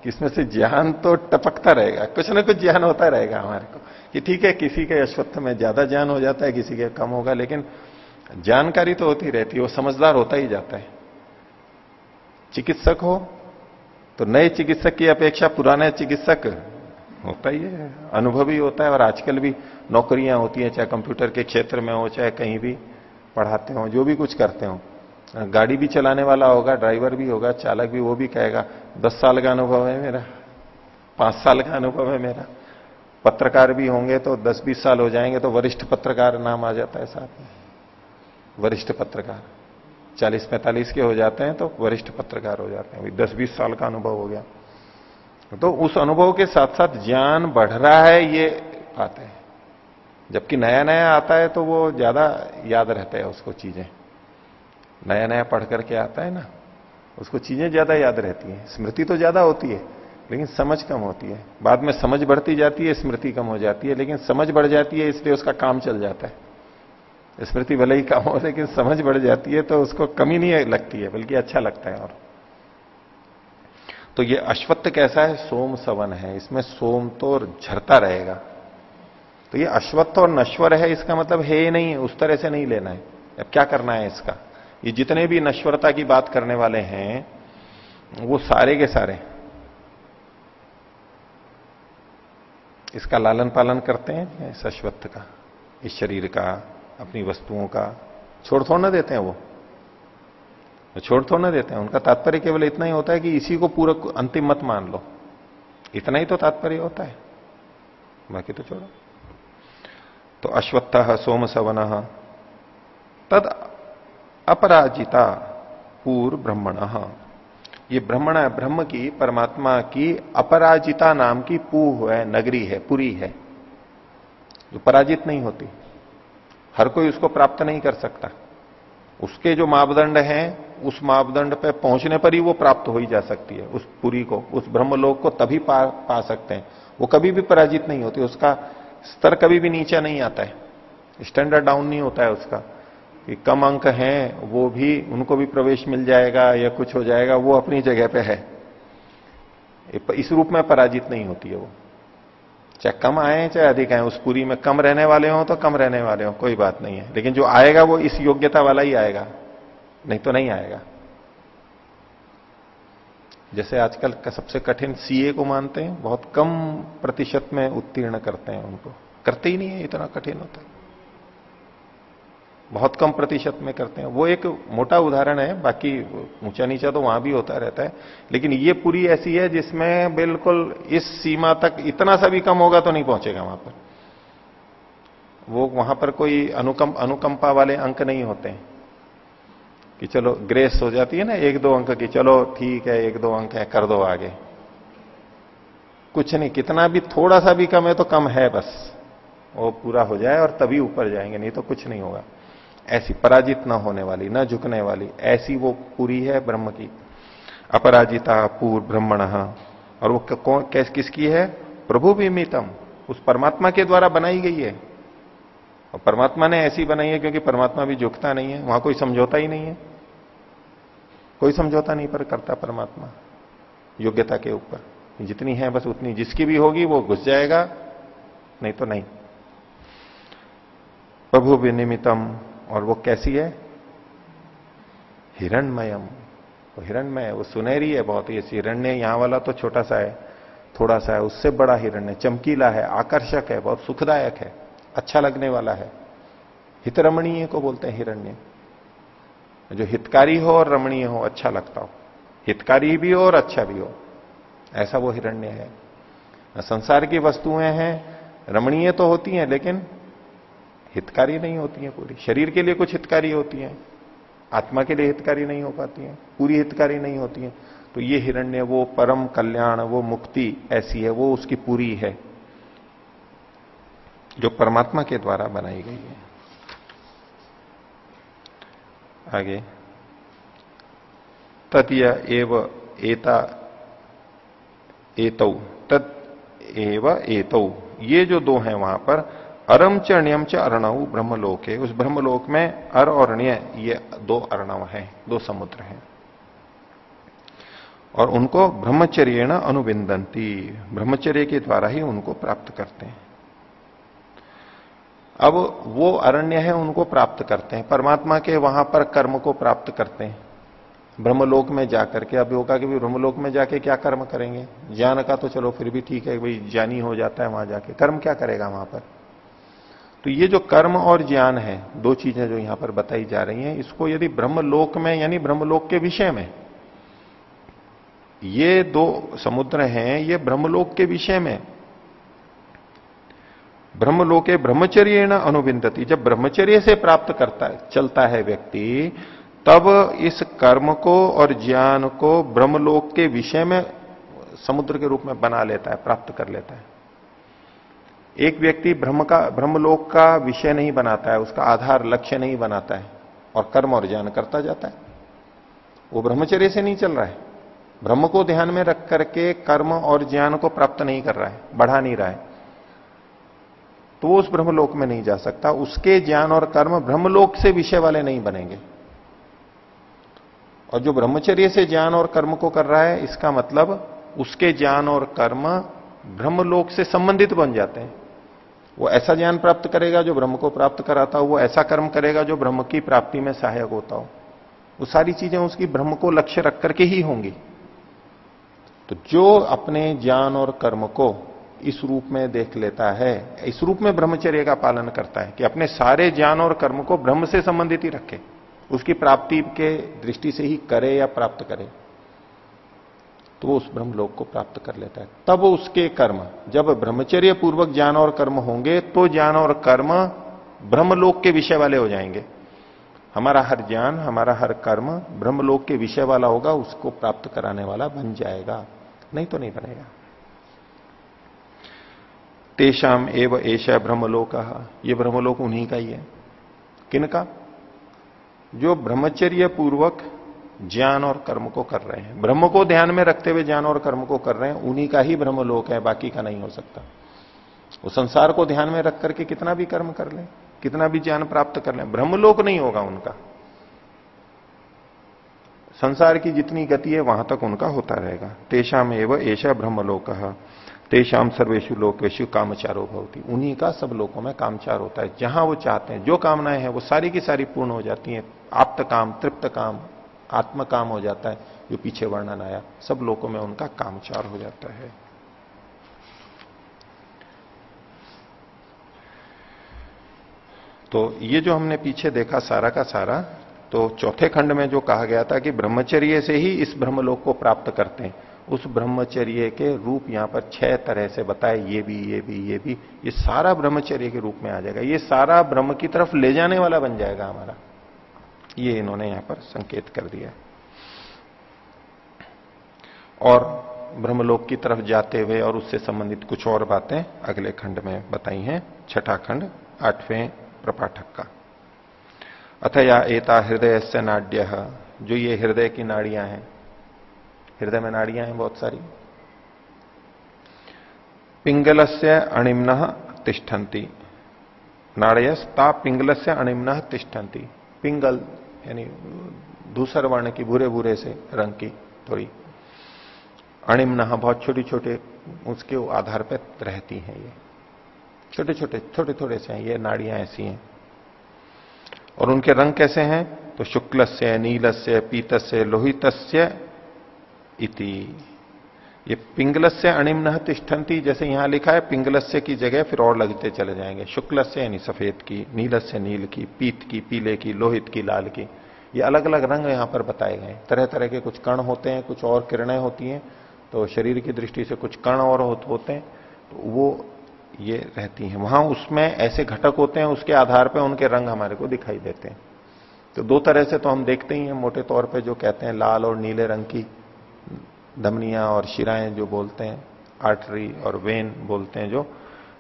कि इसमें से ज्ञान तो टपकता रहेगा। कुछ ना कुछ ज्ञान होता रहेगा हमारे को। कि ठीक है, किसी के अश्वत्थ में ज़्यादा ज्ञान हो जाता है, किसी के कम होगा, लेकिन जानकारी तो होती रहती है, वो समझदार होता ही जाता है। चिकित्सक हो तो नए चिकित्सक की अपेक्षा पुराने चिकित्सक होता ही है, अनुभवी होता है, और आजकल भी नौकरियाँ होती हैं, चाहे कंप्यूटर के क्षेत्र में हो, चाहे कहीं भी पढ़ाते हो, जो भी कुछ करते हो। गाड़ी भी चलाने वाला होगा, ड्राइवर भी होगा, चालक भी, वो भी कहेगा, दस साल का अनुभव है मेरा, पाँच साल का अनुभव है मेरा। पत्रकार भी होंगे तो दस बीस साल हो जाएँगे तो वरिष्ठ पत्रकार नाम आ जाता है साथ में। वरिष्ठ पत्रकार। चालीस पैंतालीस के हो जाते हैं तो वरिष्ठ पत्रकार हो जाते हैं। दस बीस साल का अनुभव हो गया। तो उस अनुभव के साथ साथ ज्ञान बढ़ रहा है, ये बात है। जबकि नया नया आता है तो वो ज़्यादा याद रहता है उसको चीज़ें। नया नया पढ़ करके आता है ना, उसको चीज़ें ज़्यादा याद रहती हैं। स्मृति तो ज़्यादा होती है, लेकिन समझ कम होती है। बाद में समझ बढ़ती जाती है, स्मृति कम हो जाती है, लेकिन समझ बढ़ जाती है, इसलिए उसका काम चल जाता है। स्मृति भले ही कम हो, लेकिन समझ बढ़ जाती है तो उसको कमी नहीं लगती है, बल्कि अच्छा लगता है और। तो ये अश्वत्थ कैसा है? सोम सवन है। इसमें सोम तो झरता रहेगा। तो ये अश्वत्थ और नश्वर है, इसका मतलब है ही नहीं, उस तरह से नहीं लेना है। अब क्या करना है इसका? ये जितने भी नश्वरता की बात करने वाले हैं, वो सारे के सारे। इसका लालन पालन करते हैं सश्वत्थ का, इस शरीर का। अपनी वस्तुओं का छोड़ थोड़ ना देते हैं वो। छोड़ थोड़ ना देते हैं। उनका तात्पर्य केवल इतना ही होता है कि इसी को पूरा अंतिम मत मान लो। इतना ही तो तात्पर्य होता है। बाकी तो छोड़ो। तो अश्वत्थ सोम सवन तद अपराजिता पूर्व ब्रह्मण। ये ब्रह्मण है, ब्रह्म की, परमात्मा की अपराजिता नाम की पूह है, नगरी है, पुरी है। जो पराजित नहीं होती। हर कोई उसको प्राप्त नहीं कर सकता। उसके जो मापदंड हैं उस मापदंड पे पहुँचने पर ही वो प्राप्त हो ही जा सकती है उस पुरी को उस ब्रह्मलोक को तभी पा, पा सकते हैं। वो कभी भी पराजित नहीं होती उसका स्तर कभी भी नीचा नहीं आता है। स्टैंडर्ड डाउन नहीं होता है उसका कि कम अंक हैं वो भी उनको भी प्रवेश मिल जाएगा या कुछ हो जाएगा वो अपनी जगह पे है। इस रूप में पराजित नहीं होती है वो। चाहे कम आए, चाहे अधिक आए, उस पूरी में कम रहने वाले हों तो कम रहने वाले हों, कोई बात नहीं है। लेकिन जो आएगा वो इस योग्यता वाला ही आएगा, नहीं तो नहीं आएगा। जैसे आजकल का, सबसे कठिन सीए को मानते हैं, बहुत कम प्रतिशत में उत्तीर्ण करते हैं उनको। करते ही नहीं है, इतना कठिन होता है। बहुत कम प्रतिशत में करते हैं। वो एक मोटा उदाहरण है, बाकी ऊँचा नीचा तो वहाँ भी होता रहता है। लेकिन ये पूरी ऐसी है जिसमें बिल्कुल इस सीमा तक इतना सा भी कम होगा तो नहीं पहुंचेगा वहाँ पर। वो वहाँ पर कोई अनुकंप, अनुकंपा वाले अंक नहीं होते हैं। कि चलो, ग्रेस हो जाती है ना, एक दो अंक की, चलो ठीक है, एक दो अंक है, कर दो आगे। कुछ नहीं, कितना भी थोड़ा सा भी कम है तो कम है बस। वो पूरा हो जाए और तभी ऊपर जाएँगे, नहीं तो कुछ नहीं होगा। ऐसी पराजित न होने वाली, न झुकने वाली, ऐसी वो पूरी है ब्रह्म की। अपराजिता पूर्व ब्रह्मण और वो कौन, कैस, किसकी है? प्रभु विमितम उस परमात्मा के द्वारा बनाई गई है। और परमात्मा ने ऐसी बनाई है क्योंकि परमात्मा भी झुकता नहीं है, वहाँ कोई समझौता ही नहीं है। कोई समझौता नहीं पर करता परमात्मा, योग्यता के ऊपर। जितनी है बस उतनी, जिसकी भी होगी वो घुस जाएगा, नहीं तो नहीं। प्रभु विनिमितम और वो कैसी है? हिरणमयम। वो हिरणमय है, वो सुनहरी है बहुत ही। हिरण्य यहाँ वाला तो छोटा सा है, थोड़ा सा है, उससे बड़ा हिरण्य, चमकीला है, आकर्षक है, बहुत सुखदायक है अच्छा लगने वाला है। हित रमणीय को बोलते हैं हिरण्य। जो हितकारी हो और रमणीय हो अच्छा लगता हो। हितकारी भी हो और अच्छा भी हो। ऐसा वो हिरण्य है। संसार की वस्तुएँ हैं, रमणीय तो होती हैं, लेकिन हितकारी नहीं होती हैं पूरी। शरीर के लिए कुछ हितकारी होती हैं, आत्मा के लिए हितकारी नहीं हो पाती हैं, पूरी हितकारी नहीं होती हैं। तो ये हिरण्य, वो परम कल्याण, वो मुक्ति ऐसी है, वो उसकी पूरी है, जो परमात्मा के द्वारा बनाई गई है। आगे। तत्य एव एता, एतौ। तत् एव एतौ। ये जो दो हैं वहाँ पर अरम च अण्यम च अर्णव ब्रह्मलोक। है उस ब्रह्मलोक में अर और अण्य ये दो अर्णव हैं, दो समुद्र हैं। और उनको ब्रह्मचर्य न अनुबिंदंती ब्रह्मचर्य के द्वारा ही उनको प्राप्त करते हैं। अब वो अरण्य है, उनको प्राप्त करते हैं। परमात्मा के वहाँ पर कर्म को प्राप्त करते हैं। ब्रह्मलोक में जाकर के, अब होगा कि ब्रह्मलोक में जाके क्या कर्म करेंगे? ज्ञान का तो चलो फिर भी ठीक है भाई ज्ञानी हो जाता है वहाँ जाके। कर्म क्या करेगा वहाँ पर? तो ये जो कर्म और ज्ञान है, दो चीज़ें जो यहाँ पर बताई जा रही हैं, इसको यदि ब्रह्मलोक में, यानी ब्रह्मलोक के विषय में, ये दो समुद्र हैं, ये ब्रह्मलोक के विषय में। ब्रह्मलोके ब्रह्मचर्य न अनुबिंदती जब ब्रह्मचर्य से प्राप्त करता है, चलता है व्यक्ति, तब इस कर्म को और ज्ञान को ब्रह्मलोक के विषय में समुद्र के रूप में बना लेता है, प्राप्त कर लेता है। एक व्यक्ति ब्रह्म का, ब्रह्मलोक का विषय नहीं बनाता है, उसका आधार लक्ष्य नहीं बनाता है और कर्म और ज्ञान करता जाता है। वो ब्रह्मचर्य से नहीं चल रहा है। ब्रह्म को ध्यान में रख करके कर्म और ज्ञान को प्राप्त नहीं कर रहा है, बढ़ा नहीं रहा है। तो उस ब्रह्मलोक में नहीं जा सकता। उसके ज्ञान और कर्म ब्रह्मलोक से विषय वाले नहीं बनेंगे। और जो ब्रह्मचर्य से ज्ञान और कर्म को कर रहा है, इसका मतलब उसके ज्ञान और कर्म ब्रह्मलोक से संबंधित बन जाते हैं। वो ऐसा ज्ञान प्राप्त करेगा जो ब्रह्म को प्राप्त कराता हो, वो ऐसा कर्म करेगा जो ब्रह्म की प्राप्ति में सहायक होता हो। वो सारी चीज़ें उसकी ब्रह्म को लक्ष्य रख करके ही होंगी। तो जो अपने ज्ञान और कर्म को इस रूप में देख लेता है, इस रूप में ब्रह्मचर्य का पालन करता है कि अपने सारे ज्ञान और कर्म को ब्रह्म से संबंधित ही रखे, उसकी प्राप्ति के दृष्टि से ही करे या प्राप्त करे। तो उस ब्रह्मलोक को प्राप्त कर लेता है। तब उसके कर्म, जब ब्रह्मचर्य पूर्वक ज्ञान और कर्म होंगे तो ज्ञान और कर्म ब्रह्मलोक के विषय वाले हो जाएँगे। हमारा हर ज्ञान, हमारा हर कर्म ब्रह्मलोक के विषय वाला होगा, उसको प्राप्त कराने वाला बन जाएगा। नहीं तो नहीं बनेगा। तेषाम एव ऐसा ब्रह्मलोक, ये ब्रह्मलोक उन्हीं का ही है। किनका? जो ब्रह्मचर्य पूर्वक ज्ञान और कर्म को कर रहे हैं। ब्रह्म को ध्यान में रखते हुए ज्ञान और कर्म को कर रहे हैं। उन्हीं का ही ब्रह्मलोक है, बाकी का नहीं हो सकता। वो संसार को ध्यान में रख करके कितना भी कर्म कर ले, कितना भी ज्ञान प्राप्त कर ले, ब्रह्मलोक नहीं होगा उनका। संसार की जितनी गति है, वहाँ तक उनका होता रहेगा। तेषाम एवं ऐसा ब्रह्मलोक, तेषाम सर्वेशु लोकेशु कामचारो भवती। उन्हीं का सब लोगों में कामचार होता है। जहाँ वो चाहते हैं, जो कामनाएँ हैं, वो सारी की सारी पूर्ण हो जाती हैं। आप्त काम, तृप्त काम आत्म काम हो जाता है, जो पीछे वर्णन आया, सब लोगों में उनका कामचार हो जाता है। तो ये जो हमने पीछे देखा सारा का सारा तो चौथे खंड में जो कहा गया था कि ब्रह्मचर्य से ही इस ब्रह्मलोक को प्राप्त करते हैं। उस ब्रह्मचर्य के रूप यहाँ पर छह तरह से बताए, ये भी ये भी ये भी, ये सारा ब्रह्मचर्य के रूप में आ जाएगा। ये सारा ब्रह्म की तरफ़ ले जाने वाला बन जाएगा हमारा। ये इन्होंने यहाँ पर संकेत कर दिया। और ब्रह्मलोक की तरफ़ जाते हुए और उससे संबंधित कुछ और बातें अगले खंड में बताई हैं। छठा खंड, आठवें प्रपाठक का। अथ या एता हृदय से नाड्य, जो ये हृदय की नाड़ियाँ हैं। हृदय में नाड़ियाँ हैं बहुत सारी। पिंगल से अणिम्न तिष्ठन्ति। नाड़यस्ता पिंगल से अणिम्न तिष्ठन्ति। पिंगल यानी दूसर वर्ण की भूरे भूरे से रंग की थोड़ी अणिम नहा बहुत छोटी छोटे उसके आधार पर रहती हैं ये। छोटे छोटे छोटे थोड़े से हैं, ये नाड़ियाँ ऐसी हैं। और उनके रंग कैसे हैं? तो शुक्ल से नीलस्य, पीतस्य, लोहितस्य इति। ये पिंगलस पिंगलस्य अणिम्न तिष्ठन्ति, जैसे यहाँ लिखा है, पिंगलस्य की जगह फिर और लगते चले जाएँगे। शुक्ल से यानी सफ़ेद की नील से नील की, पीत की, पीले की, लोहित की, लाल की। ये अलग अलग रंग यहाँ पर बताए गए तरह तरह के कुछ कण होते हैं, कुछ और किरणें होती हैं तो शरीर की दृष्टि से कुछ कण और होते हैं तो वो ये रहती हैं। वहाँ उसमें ऐसे घटक होते हैं, उसके आधार पर उनके रंग हमारे को दिखाई देते हैं। तो दो तरह से तो हम देखते ही हैं, मोटे तौर पे जो कहते हैं लाल और नीले रंग की धमनियाँ और शिराएँ जो बोलते हैं आर्टरी और वेन बोलते हैं जो,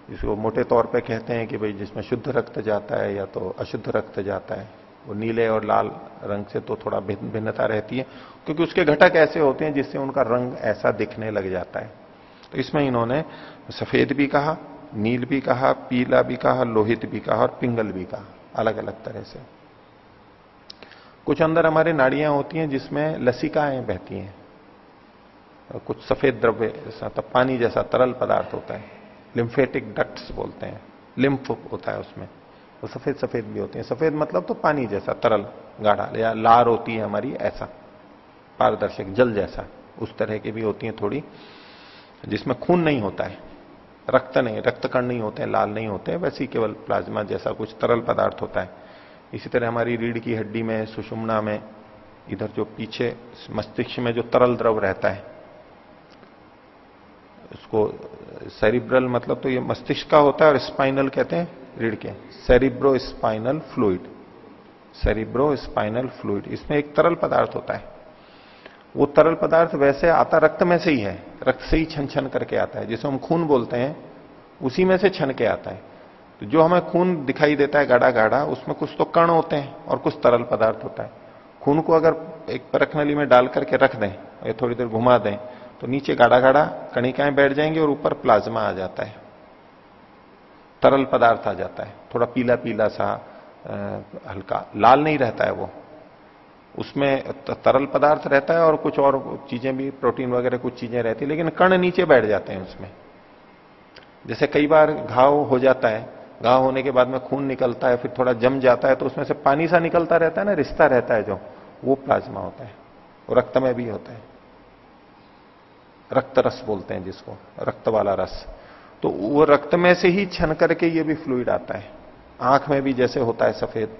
इसको मोटे तौर पे कहते हैं कि भाई जिसमें शुद्ध रक्त जाता है या तो अशुद्ध रक्त जाता है। वो नीले और लाल रंग से तो थोड़ा भिन्नता रहती है, क्योंकि उसके घटक ऐसे होते हैं जिससे उनका रंग ऐसा दिखने लग जाता है। तो इसमें इन्होंने सफ़ेद भी कहा, नील भी कहा, पीला भी कहा, लोहित भी कहा और पिंगल भी कहा अलग अलग तरह से। कुछ अंदर हमारे नाड़ियाँ होती हैं जिसमें लसिकाएँ बहती हैं। कुछ सफ़ेद द्रव्य जैसा तब पानी जैसा तरल पदार्थ होता है लिम्फेटिक डक्ट्स बोलते हैं लिम्फ होता है उसमें, वो सफ़ेद सफ़ेद भी होते हैं। सफ़ेद मतलब तो पानी जैसा, तरल, गाढ़ा, या लार होती है हमारी, ऐसा, पारदर्शक जल जैसा, उस तरह की भी होती है थोड़ी, जिसमें खून नहीं होता है, रक्त नहीं रक्त कण नहीं होते हैं, लाल नहीं होते हैं, वैसे ही केवल प्लाज्मा जैसा कुछ तरल पदार्थ होता है। इसी तरह हमारी रीढ़ की हड्डी में, सुषुम्ना में, इधर जो पीछे, मस्तिष्क में जो तरल द्रव रहता है उसको सेरिब्रल मतलब तो ये मस्तिष्क का होता है और स्पाइनल कहते हैं, रीढ़ के। Cerebrospinal fluid cerebrospinal fluid इसमें एक तरल पदार्थ होता है। वो तरल पदार्थ वैसे आता रक्त में से ही है। रक्त से ही छन छन करके आता है। जिसे हम खून बोलते हैं, उसी में से छन के आता है। तो जो हमें खून दिखाई देता है गाढ़ा गाढ़ा उसमें कुछ तो कण होते हैं और कुछ तरल पदार्थ होता है। खून को अगर एक परख नली में डाल करके रख दें, या थोड़ी देर घुमा दें तो नीचे गाढ़ा गाढ़ा कणिकाएँ बैठ जाएँगे और ऊपर प्लाज्मा आ जाता है। तरल पदार्थ आ जाता है। थोड़ा पीला पीला सा हल्का, लाल नहीं रहता है वो। उसमें तरल पदार्थ रहता है और कुछ और चीज़ें भी, प्रोटीन वगैरह कुछ चीज़ें रहती है, लेकिन कण नीचे बैठ जाते हैं उसमें। जैसे कई बार घाव हो जाता है, घाव होने के बाद में खून निकलता है, फिर थोड़ा जम जाता है तो उसमें से पानी सा निकलता रहता है ना, रिश्ता रहता है जो, वो प्लाज्मा होता है वो रक्त में भी होता है। रक्त रस बोलते हैं जिसको रक्त वाला रस। तो वो रक्त में से ही छन करके ये भी फ्लूड आता है। आँख में भी जैसे होता है सफ़ेद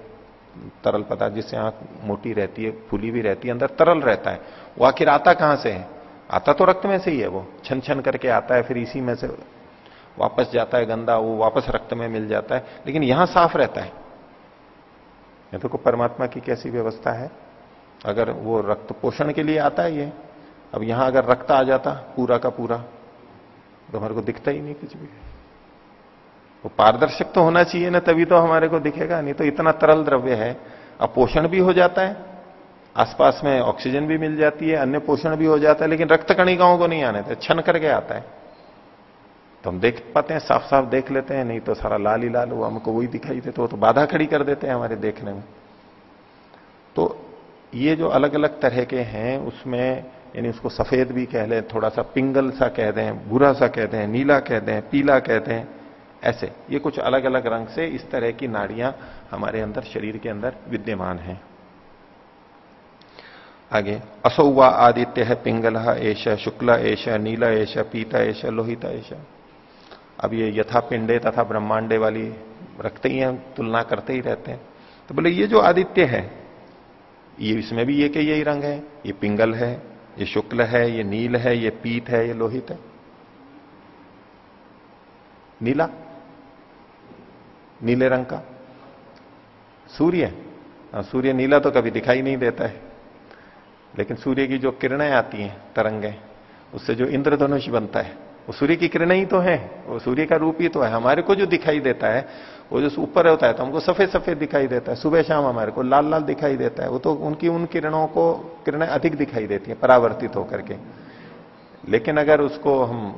तरल पदार्थ, जिससे आँख मोटी रहती है, फूली भी रहती है, अंदर तरल रहता है। वो आखिर आता कहाँ से है? आता तो रक्त में से ही है वो। छन छन करके आता है, फिर इसी में से वापस जाता है गंदा, वो वापस रक्त में मिल जाता है। लेकिन यहाँ साफ़ रहता है। देखो तो परमात्मा की कैसी व्यवस्था है। अगर वो रक्त पोषण के लिए आता है ये अब यहाँ अगर रक्त आ जाता, पूरा का पूरा तो हमारे को दिखता ही नहीं कुछ भी। वो पारदर्शक तो होना चाहिए ना, तभी तो हमारे को दिखेगा, नहीं तो इतना तरल द्रव्य है। अब पोषण भी हो जाता है, आसपास में ऑक्सीजन भी मिल जाती है, अन्य पोषण भी हो जाता है, लेकिन रक्त कणिकाओं को नहीं आने थे छन करके आता है। तो हम देख पाते हैं साफ़ साफ़ देख लेते हैं, नहीं तो सारा लाल ही लाल हुआ, हमको वही दिखाई देते, वो तो बाधा खड़ी कर देते हैं हमारे देखने में। तो ये जो अलग अलग तरह के हैं, उसमें यानी उसको सफ़ेद भी कह लें, थोड़ा सा पिंगल सा कह दें बुरा सा कह दें, नीला कह दें, पीला कह दें, ऐसे। ये कुछ अलग अलग रंग से इस तरह की नाड़ियाँ हमारे अंदर, शरीर के अंदर विद्यमान हैं। आगे, असौवा आदित्य है पिंगल एश शुक्ल एश नीला एश पीता एश लोहिता एश अब ये यथा पिंडे तथा ब्रह्मांडे वाली रखते ही हैं, तुलना करते ही रहते हैं। तो बोले, ये जो आदित्य है, ये इसमें भी ये के यही रंग है, ये पिंगल है ये शुक्ल है ये नील है ये पीत है ये लोहित है। नीला? नीले रंग का? सूर्य? हाँ, सूर्य नीला तो कभी दिखाई नहीं देता है। लेकिन सूर्य की जो किरणें आती हैं तरंगे उससे जो इंद्रधनुष बनता है वो सूर्य की किरणें ही तो है वो सूर्य का रूप ही तो है। हमारे को जो दिखाई देता है वो जो ऊपर होता है तो हमको सफ़ेद सफ़ेद दिखाई देता है। सुबह शाम हमारे को लाल लाल दिखाई देता है। वो तो उनकी उन किरणों को किरणें अधिक दिखाई देती हैं, परावर्तित होकर के। लेकिन अगर उसको हम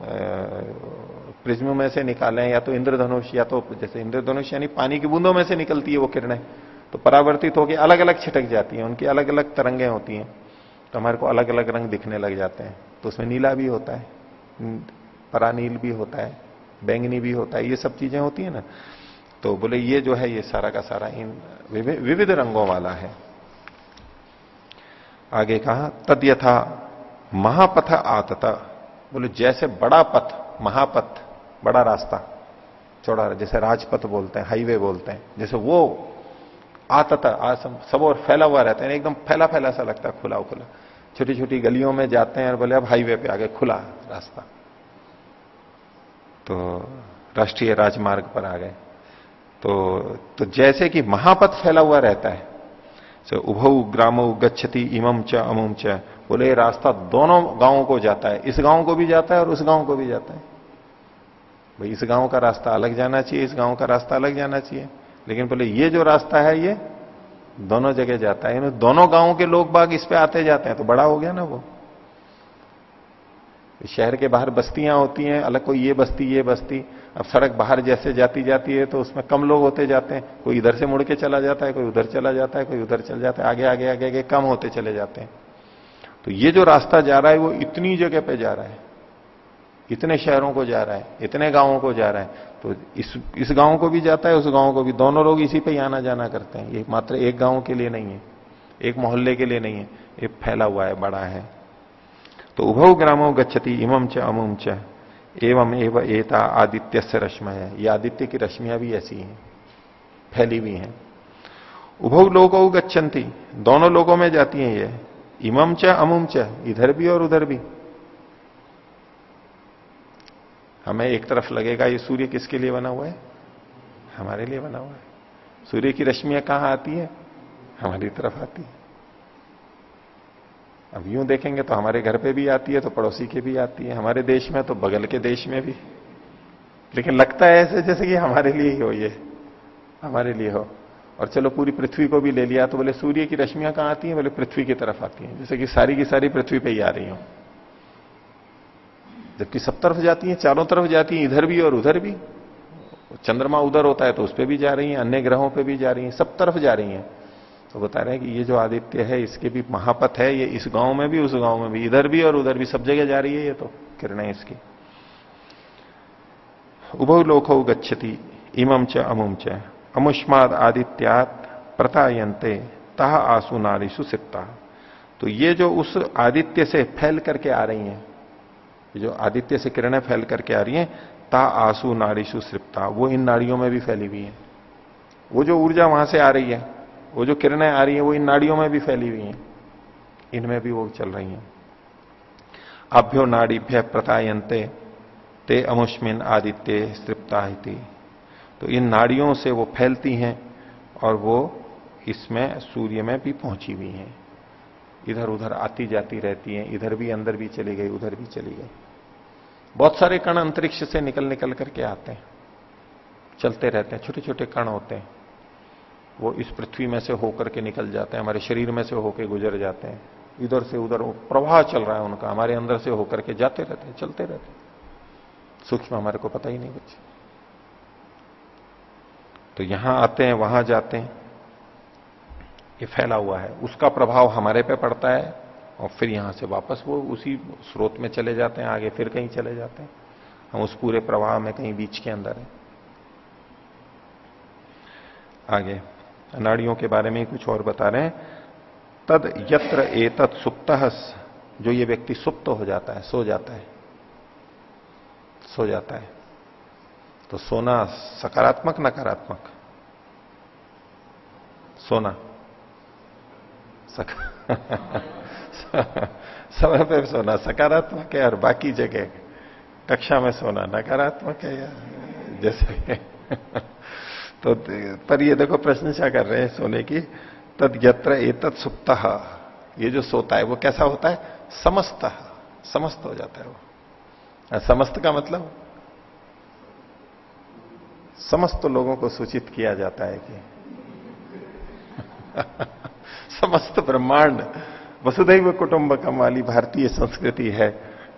प्रिज्म में से निकालें या तो इंद्रधनुष या तो जैसे इंद्रधनुष यानी पानी की बूंदों में से निकलती है वो किरणें तो परावर्तित होकर अलग अलग छिटक जाती हैं। उनकी अलग अलग तरंगे होती हैं। तो हमारे को अलग अलग रंग दिखने लग जाते हैं। तो उसमें नीला भी होता है, परानील भी होता है, बैंगनी भी होता है। ये सब चीज़ें होती है ना। तो बोले, ये जो है, ये सारा का सारा इन विविध रंगों वाला है। आगे कहा, तद यथा महापथ आतता। बोले, जैसे बड़ा पथ, महापथ, बड़ा रास्ता, चौड़ा, जैसे राजपथ बोलते हैं, हाईवे बोलते हैं, जैसे वो आतत आसम सब और फैला हुआ रहता है एकदम फैला फैला सा लगता है खुला खुला छोटी छोटी गलियों में जाते हैं और बोले, अब हाईवे पे आगे खुला रास्ता। तो राष्ट्रीय राजमार्ग पर आ गए। तो तो जैसे कि महापथ फैला हुआ रहता है। तो उभऊ ग्रामो गच्छति इमम च अमुम च। बोले रास्ता दोनों गाँवों को जाता है। इस गाँव को भी जाता है और उस गाँव को भी जाता है। भाई, इस गाँव का रास्ता अलग जाना चाहिए, इस गाँव का रास्ता अलग जाना चाहिए। लेकिन बोले, ये जो रास्ता है, ये दोनों जगह जाता है। दोनों गाँवों के लोग बाग इस पे आते जाते हैं। तो बड़ा हो गया ना वो। शहर के बाहर बस्तियाँ होती हैं, अलग कोई ये बस्ती ये बस्ती। अब सड़क बाहर जैसे जाती जाती है तो उसमें कम लोग होते जाते हैं। कोई इधर से मुड़ के चला जाता है, कोई उधर चला जाता है, कोई उधर चल जाता है, आगे आगे आगे आगे कम होते चले जाते हैं। तो ये जो रास्ता जा रहा है, वो इतनी जगह पे जा रहा है। इतने शहरों को जा रहा है, इतने गाँवों को जा रहा है। तो इस इस गाँव को भी जाता है, उस गाँव को भी। दोनों लोग इसी पे आना जाना करते हैं। ये मात्र एक गाँव के लिए नहीं है, एक मोहल्ले के लिए नहीं है। ये फैला हुआ है, बड़ा है। तो उभव ग्रामो गच्छति इमम च अमुम च। एवं एवं एता आदित्य से रश्मय है। ये आदित्य की रश्मियाँ भी ऐसी हैं, फैली हुई हैं। उभव लोगो गच्छन्ति, दोनों लोगों में जाती हैं ये इमम च अमुम च, इधर भी और उधर भी। हमें एक तरफ़ लगेगा, ये सूर्य किसके लिए बना हुआ है? हमारे लिए बना हुआ है। सूर्य की रश्मियाँ कहाँ आती है? हमारी तरफ़ आती है। अब यूँ देखेंगे तो हमारे घर पे भी आती है तो पड़ोसी के भी आती है, हमारे देश में तो बगल के देश में भी। लेकिन लगता है ऐसे जैसे कि हमारे लिए ही हो ये, हमारे लिए हो। और चलो पूरी पृथ्वी को भी ले लिया तो बोले, सूर्य की रश्मियाँ कहाँ आती हैं? बोले, पृथ्वी की तरफ़ आती हैं। जैसे कि सारी की सारी पृथ्वी पे ही आ रही हो। जबकि सब तरफ़ जाती हैं, चारों तरफ़ जाती हैं, इधर भी और उधर भी। चंद्रमा उधर होता है तो उस पर भी जा रही हैं, अन्य ग्रहों पर भी जा रही हैं, सब तरफ़ जा रही हैं। तो बता रहे हैं कि ये जो आदित्य है, इसके भी महापथ है, ये इस गाँव में भी, उस गाँव में भी, इधर भी और उधर भी सब जगह जा रही है ये तो किरणें इसकी। उभव लोको गच्छति इमम च अमुम च। अमुष्माद आदित्यात प्रतायंते तह आसु नारीसु सिप्ता तो ये जो उस आदित्य से फैल करके आ रही हैं जो आदित्य से किरणें फैल करके आ रही हैं, ता आँसू नाड़ीशु सृप्ता वो इन नाड़ियों में भी फैली हुई है। वो जो ऊर्जा वहाँ से आ रही है वो जो किरणें आ रही हैं, वो इन नाड़ियों में भी फैली हुई हैं। इनमें भी वो चल रही हैं। अभ्यो नाड़ीभ्य प्रतायंते ते अमुष्मिन आदित्य तृप्ता तो इन नाड़ियों से वो फैलती हैं और वो इसमें, सूर्य में भी पहुँची हुई हैं। इधर उधर आती जाती रहती हैं, इधर भी, अंदर भी चली गई, उधर भी चली गई। बहुत सारे कण अंतरिक्ष से निकल निकल करके आते हैं। चलते रहते हैं छोटे छोटे कण होते हैं। वो इस पृथ्वी में से होकर के निकल जाते हैं, हमारे शरीर में से होकर गुजर जाते हैं। इधर से उधर प्रवाह चल रहा है उनका, हमारे अंदर से होकर के जाते रहते हैं, चलते रहते हैं। सूक्ष्म हमारे को पता ही नहीं कुछ तो यहाँ आते हैं, वहाँ जाते हैं। ये फैला हुआ है। उसका प्रभाव हमारे पे पड़ता है और फिर यहाँ से वापस वो उसी स्रोत में चले जाते हैं, आगे फिर कहीं चले जाते हैं। हम उस पूरे प्रवाह में कहीं बीच के अंदर है। आगे। नाड़ियों के बारे में कुछ और बता रहे हैं। तद यत्र एतत् सुप्त जो ये व्यक्ति सुप्त हो जाता है, सो जाता है। सो जाता है। तो सोना सकारात्मक, नकारात्मक? सोना। सक समय पे सोना। सकारात्मक है और बाकी जगह। कक्षा में सोना। नकारात्मक है या जैसे तो पर ये देखो प्रशंसा कर रहे हैं सोने की? तद यत्र एतत् सुप्त। ये जो सोता है, वो कैसा होता है? समस्त। समस्त हो जाता है वो। समस्त का मतलब? समस्त लोगों को सूचित किया जाता है कि समस्त ब्रह्मांड। वसुदैव कुटुंबकम वाली भारतीय संस्कृति है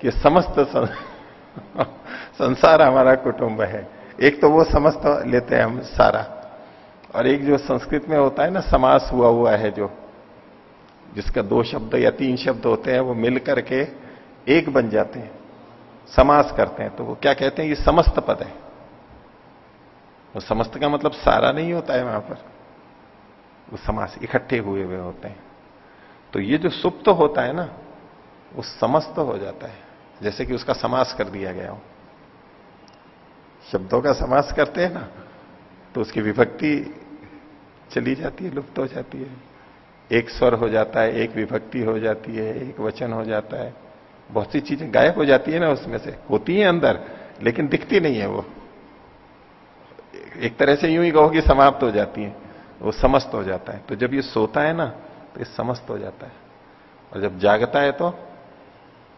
कि समस्त संसार हमारा कुटुंब है। एक तो वो समस्त लेते हैं हम सारा। और एक जो संस्कृत में होता है ना, समास हुआ हुआ है जो, जिसका दो शब्द या तीन शब्द होते हैं, वो मिल करके एक बन जाते हैं, समास करते हैं। तो वो क्या कहते हैं? ये समस्त पद है। वो समस्त का मतलब सारा नहीं होता है वहाँ पर। वो समास, इकट्ठे हुए हुए होते हैं। तो ये जो सुप्त होता है ना, वो समस्त हो जाता है। जैसे कि उसका समास कर दिया गया हो। शब्दों का समास करते हैं ना तो उसकी विभक्ति चली जाती है, लुप्त हो जाती है। एक स्वर हो जाता है, एक विभक्ति हो जाती है, एक वचन हो जाता है। बहुत सी चीज़ें गायब हो जाती है ना उसमें से। होती है अंदर, लेकिन दिखती नहीं है वो। एक तरह से यूँ ही कहो कि समाप्त हो जाती है, वो समस्त हो जाता है। तो जब ये सोता है ना तो ये समस्त हो जाता है। और जब जागता है तो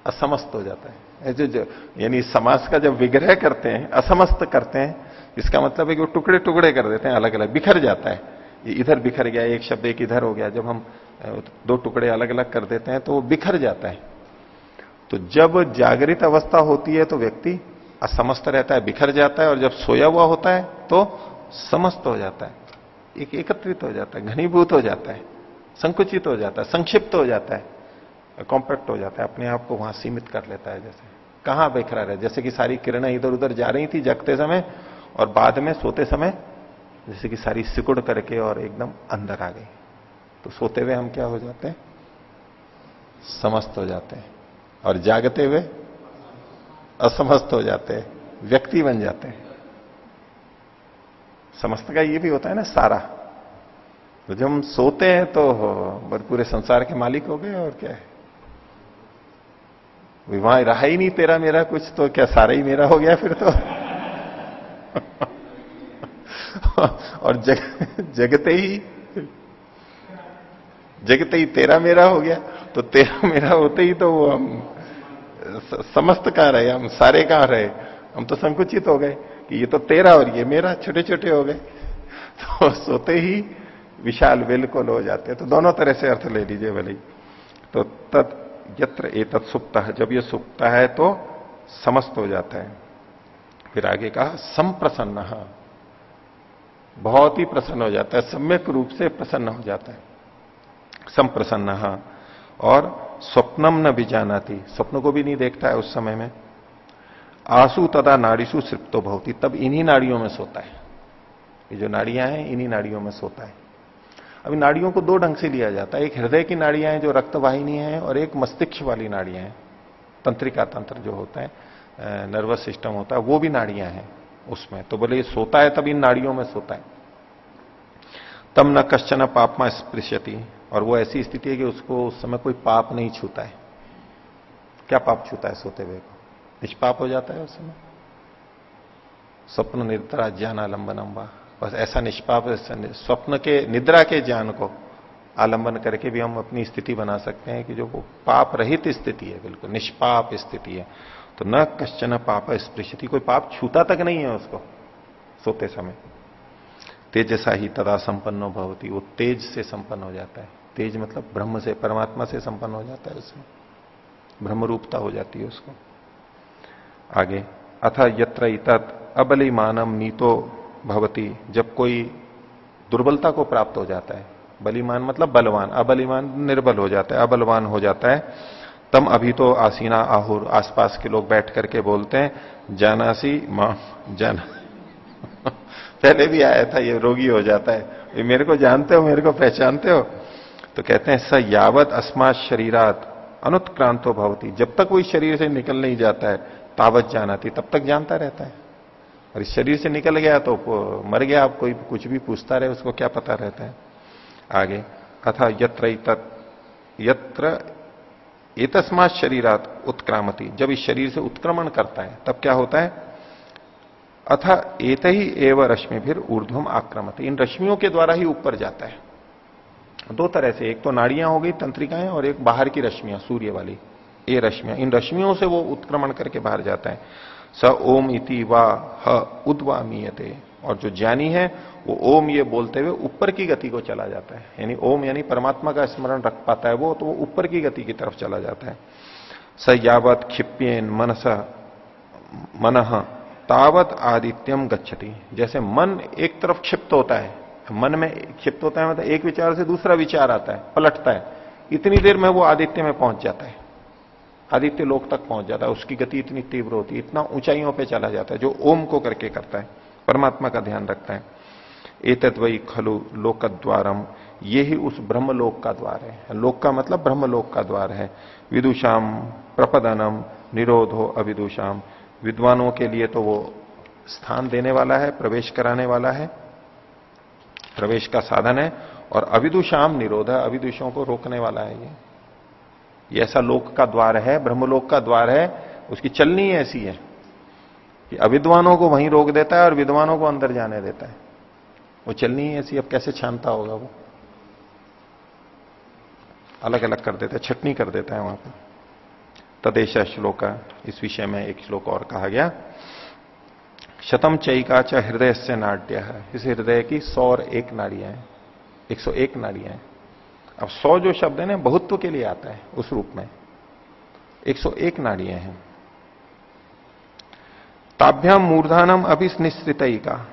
असमस्त हो जाता है। जो, जो यानी समास का जब विग्रह करते हैं असमस्त करते हैं इसका मतलब है कि वो टुकड़े टुकड़े कर देते हैं अलग अलग बिखर जाता है। इधर बिखर गया एक शब्द एक इधर हो गया जब हम दो टुकड़े अलग अलग कर देते हैं तो वो बिखर जाता है। तो जब जागृत अवस्था होती है तो व्यक्ति असमस्त रहता है बिखर जाता है और जब सोया हुआ होता है तो समस्त हो जाता है। एक एकत्रित हो जाता है घनीभूत हो जाता है संकुचित हो जाता है संक्षिप्त हो जाता है। कॉम्पैक्ट हो जाता है, अपने आप को वहाँ सीमित कर लेता है जैसे। कहाँ बेखरा रहे? जैसे कि सारी किरणें इधर उधर जा रही थी जगते समय और बाद में सोते समय, जैसे कि सारी सिकुड़ करके और एकदम अंदर आ गई। तो सोते हुए हम क्या हो जाते हैं? समस्त हो जाते हैं। और जागते हुए असमस्त हो जाते हैं। व्यक्ति बन जाते हैं। समस्त का ये भी होता है ना, सारा। तो जब हम सोते हैं तो पूरे संसार के मालिक हो गए और क्या है? वहाँ रहा ही नहीं तेरा मेरा कुछ तो क्या सारा ही मेरा हो गया फिर तो? और जग, जगते ही जगते ही तेरा मेरा हो गया तो तेरा मेरा होते ही तो वो हम समस्त कहाँ रहे हम सारे कहाँ रहे? हम तो संकुचित हो गए कि ये तो तेरा और ये मेरा छोटे छोटे हो गए। तो सोते ही विशाल बिल्कुल हो जाते हैं। तो दोनों तरह से अर्थ ले लीजिए भले तो तत् यत्र ए सुप्त। है जब ये सुप्त है तो समस्त हो जाता है। फिर आगे कहा, संप्रसन्न। बहुत ही प्रसन्न हो जाता है। सम्यक रूप से प्रसन्न हो जाता है। संप्रसन्न। और स्वप्नम न भी जाना थी स्वप्न को भी नहीं देखता है उस समय में। आँसू तथा नाड़ीसु सृप्तो भवती तब इन्हीं नाड़ियों में सोता है। ये जो नाड़ियाँ हैं, इन्हीं नाड़ियों में सोता है। अभी नाड़ियों को दो ढंग से लिया जाता है। एक हृदय की नाड़ियाँ हैं जो रक्तवाहिनी है और एक मस्तिष्क वाली नाड़ियाँ हैं। तंत्रिका तंत्र जो होता है नर्वस सिस्टम होता है, वो भी नाड़ियाँ हैं उसमें। तो बोले, ये सोता है तब इन नाड़ियों में सोता है। तब न कश्चन पापमा स्पृश्यति। और वो ऐसी स्थिति है कि उसको उस समय कोई पाप नहीं छूता है। क्या पाप छूता है सोते हुए को? निष्पाप हो जाता है उस समय। स्वप्न निद्रा ज्ञान आलंबनम बस ऐसा निष्पाप स्वप्न के, निद्रा के ज्ञान को आलंबन करके भी हम अपनी स्थिति बना सकते हैं कि जो वो पाप रहित स्थिति है, बिल्कुल निष्पाप स्थिति है। तो न कश्चन पाप स्पृशति कोई पाप छूता तक नहीं है उसको सोते समय। तेजसा ही तदा संपन्न भवती, वो तेज से संपन्न हो जाता है। तेज मतलब ब्रह्म से, परमात्मा से संपन्न हो जाता है उसमें। ब्रह्म रूपता हो जाती है उसको। आगे, अथा यत्र अबली मानम नीतो भवती, जब कोई दुर्बलता को प्राप्त हो जाता है। बलिमान मतलब बलवान, अबलिमान निर्बल हो जाता है, अबलवान हो जाता है। तम अभी तो आसीना आहुर, आसपास के लोग बैठ करके बोलते हैं, जानासी, माँ, जन। पहले भी आया था, ये रोगी हो जाता है। ये मेरे को जानते हो, मेरे को पहचानते हो? तो कहते हैं, स यावत अस्मात शरीरात अनुत्क्रांतो भवती। जब तक कोई शरीर से निकल नहीं जाता है, तावत जाना थी तब तक जानता रहता है। और शरीर से निकल गया तो मर गया, आप कोई कुछ भी पूछता रहे, उसको क्या पता रहता है? आगे, अथा यत्र यत्र एतस्मात शरीरात उत्क्रामती। जब इस शरीर से उत्क्रमण करता है, तब क्या होता है? अथा एत ही एवं रश्मि, फिर ऊर्ध्वम आक्रमती। इन रश्मियों के द्वारा ही ऊपर जाता है। दो तरह से, एक तो नाड़ियाँ हो गई, तंत्रिकाएँ, और एक बाहर की रश्मियाँ, सूर्य वाली। ये रश्मियाँ, इन रश्मियों से वो उत्क्रमण करके बाहर जाता है। स ओम इति वा ह उद्वामीयते और जो ज्ञानी है, वो ओम ये बोलते हुए ऊपर की गति को चला जाता है। यानी ओम यानी परमात्मा का स्मरण रख पाता है वो तो वो ऊपर की गति की तरफ़ चला जाता है। स यावत क्षिप्यन मनस, मन, तावत आदित्यम गच्छति। जैसे मन एक तरफ़ क्षिप्त होता है, मन में क्षिप्त होता है मतलब एक विचार से दूसरा विचार आता है, पलटता है। इतनी देर में वो आदित्य में पहुँच जाता है। आदित्य लोक तक पहुँच जाता है, उसकी गति इतनी तीव्र होती है, इतना ऊंचाइयों पे चला जाता है, जो ओम को करके करता है, परमात्मा का ध्यान रखता है। एतद खलु लोक द्वारम ये ही उस ब्रह्मलोक का द्वार है। लोक का मतलब ब्रह्मलोक का द्वार है। विदुषाम प्रपदनम, निरोधो अविदुषाम विद्वानों के लिए तो वो स्थान देने वाला है, प्रवेश कराने वाला है। प्रवेश का साधन है, और अविदुषाम निरोध है, अविदुषों को रोकने वाला है ये। ये ऐसा लोक का द्वार है, ब्रह्मलोक का द्वार है, उसकी चलनी ऐसी है कि अविद्वानों को वहीं रोक देता है और विद्वानों को अंदर जाने देता है। वो चलनी ऐसी, अब कैसे छानता होगा वो? अलग अलग कर देता है, छटनी कर देता है वहाँ पर तदेश श्लोक इस विषय में एक श्लोक और कहा गया, शतम चयिका च हृदय से नाट्य है इस हृदय की सौर एक नाड़ियाँ हैं, एक सौ एक नाड़ियाँ हैं। अब सौ जो शब्द है ना, बहुत्व के लिए आता है उस रूप में। एक सौ एक नाड़ियाँ हैं। ताभ्याम मूर्धानम अभिनिश्रित का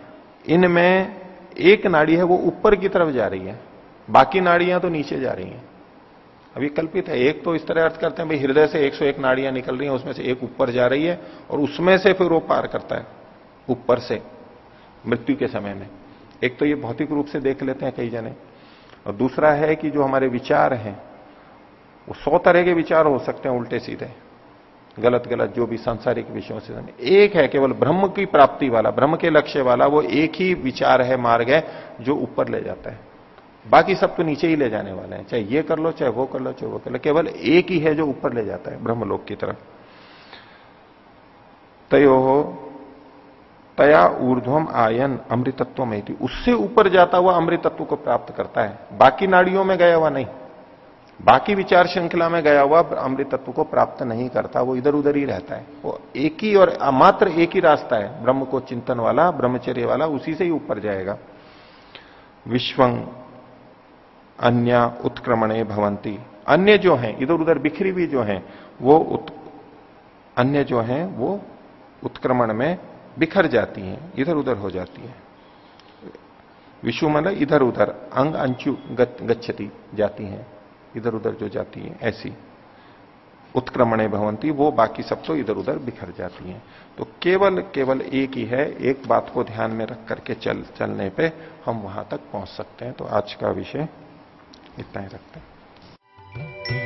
इनमें एक नाड़ी है, वो ऊपर की तरफ़ जा रही है। बाकी नाड़ियाँ तो नीचे जा रही हैं। अभी कल्पित है, एक तो इस तरह अर्थ करते हैं, भाई हृदय से 101 नाड़ियाँ निकल रही हैं, उसमें से एक ऊपर जा रही है, और उसमें से फिर वो पार करता है, ऊपर से, मृत्यु के समय में। एक तो ये भौतिक रूप से देख लेते हैं कई जने। और दूसरा है कि जो हमारे विचार हैं, वो सौ तरह के विचार हो सकते हैं, उल्टे सीधे। गलत गलत जो भी सांसारिक विषयों से एक है केवल ब्रह्म की प्राप्ति वाला, ब्रह्म के लक्ष्य वाला, वो एक ही विचार है मार्ग है, जो ऊपर ले जाता है। बाकी सब तो नीचे ही ले जाने वाले हैं, चाहे ये कर लो, चाहे वो कर लो, चाहे वो कर लो, केवल एक ही है जो ऊपर ले जाता है, ब्रह्मलोक की तरफ़। तयो तया ऊर्ध्वम आयन अमृतत्व में थी उससे ऊपर जाता हुआ अमृतत्व को प्राप्त करता है। बाकी नाड़ियों में गया हुआ नहीं। बाकी विचार श्रृंखला में गया हुआ अमृत तत्व को प्राप्त नहीं करता। वो इधर उधर ही रहता है। वो एक ही और मात्र एक ही रास्ता है। ब्रह्म को चिंतन वाला ब्रह्मचर्य वाला उसी से ही ऊपर जाएगा। विश्वंग अन्य उत्क्रमणे भवंती अन्य जो हैं इधर उधर बिखरी हुई जो हैं वो उत, अन्य जो हैं वो उत्क्रमण में बिखर जाती हैं इधर उधर हो जाती है। विश्व मतलब इधर उधर अंग अंचु गच्छती, जाती हैं इधर उधर जो जाती है, ऐसी। उत्क्रमणे भवंती, वो बाकी सब तो इधर उधर बिखर जाती हैं। तो केवल केवल एक ही है, एक बात को ध्यान में रख करके चल, चलने पे हम वहाँ तक पहुँच सकते हैं। तो आज का विषय इतना ही रखते हैं।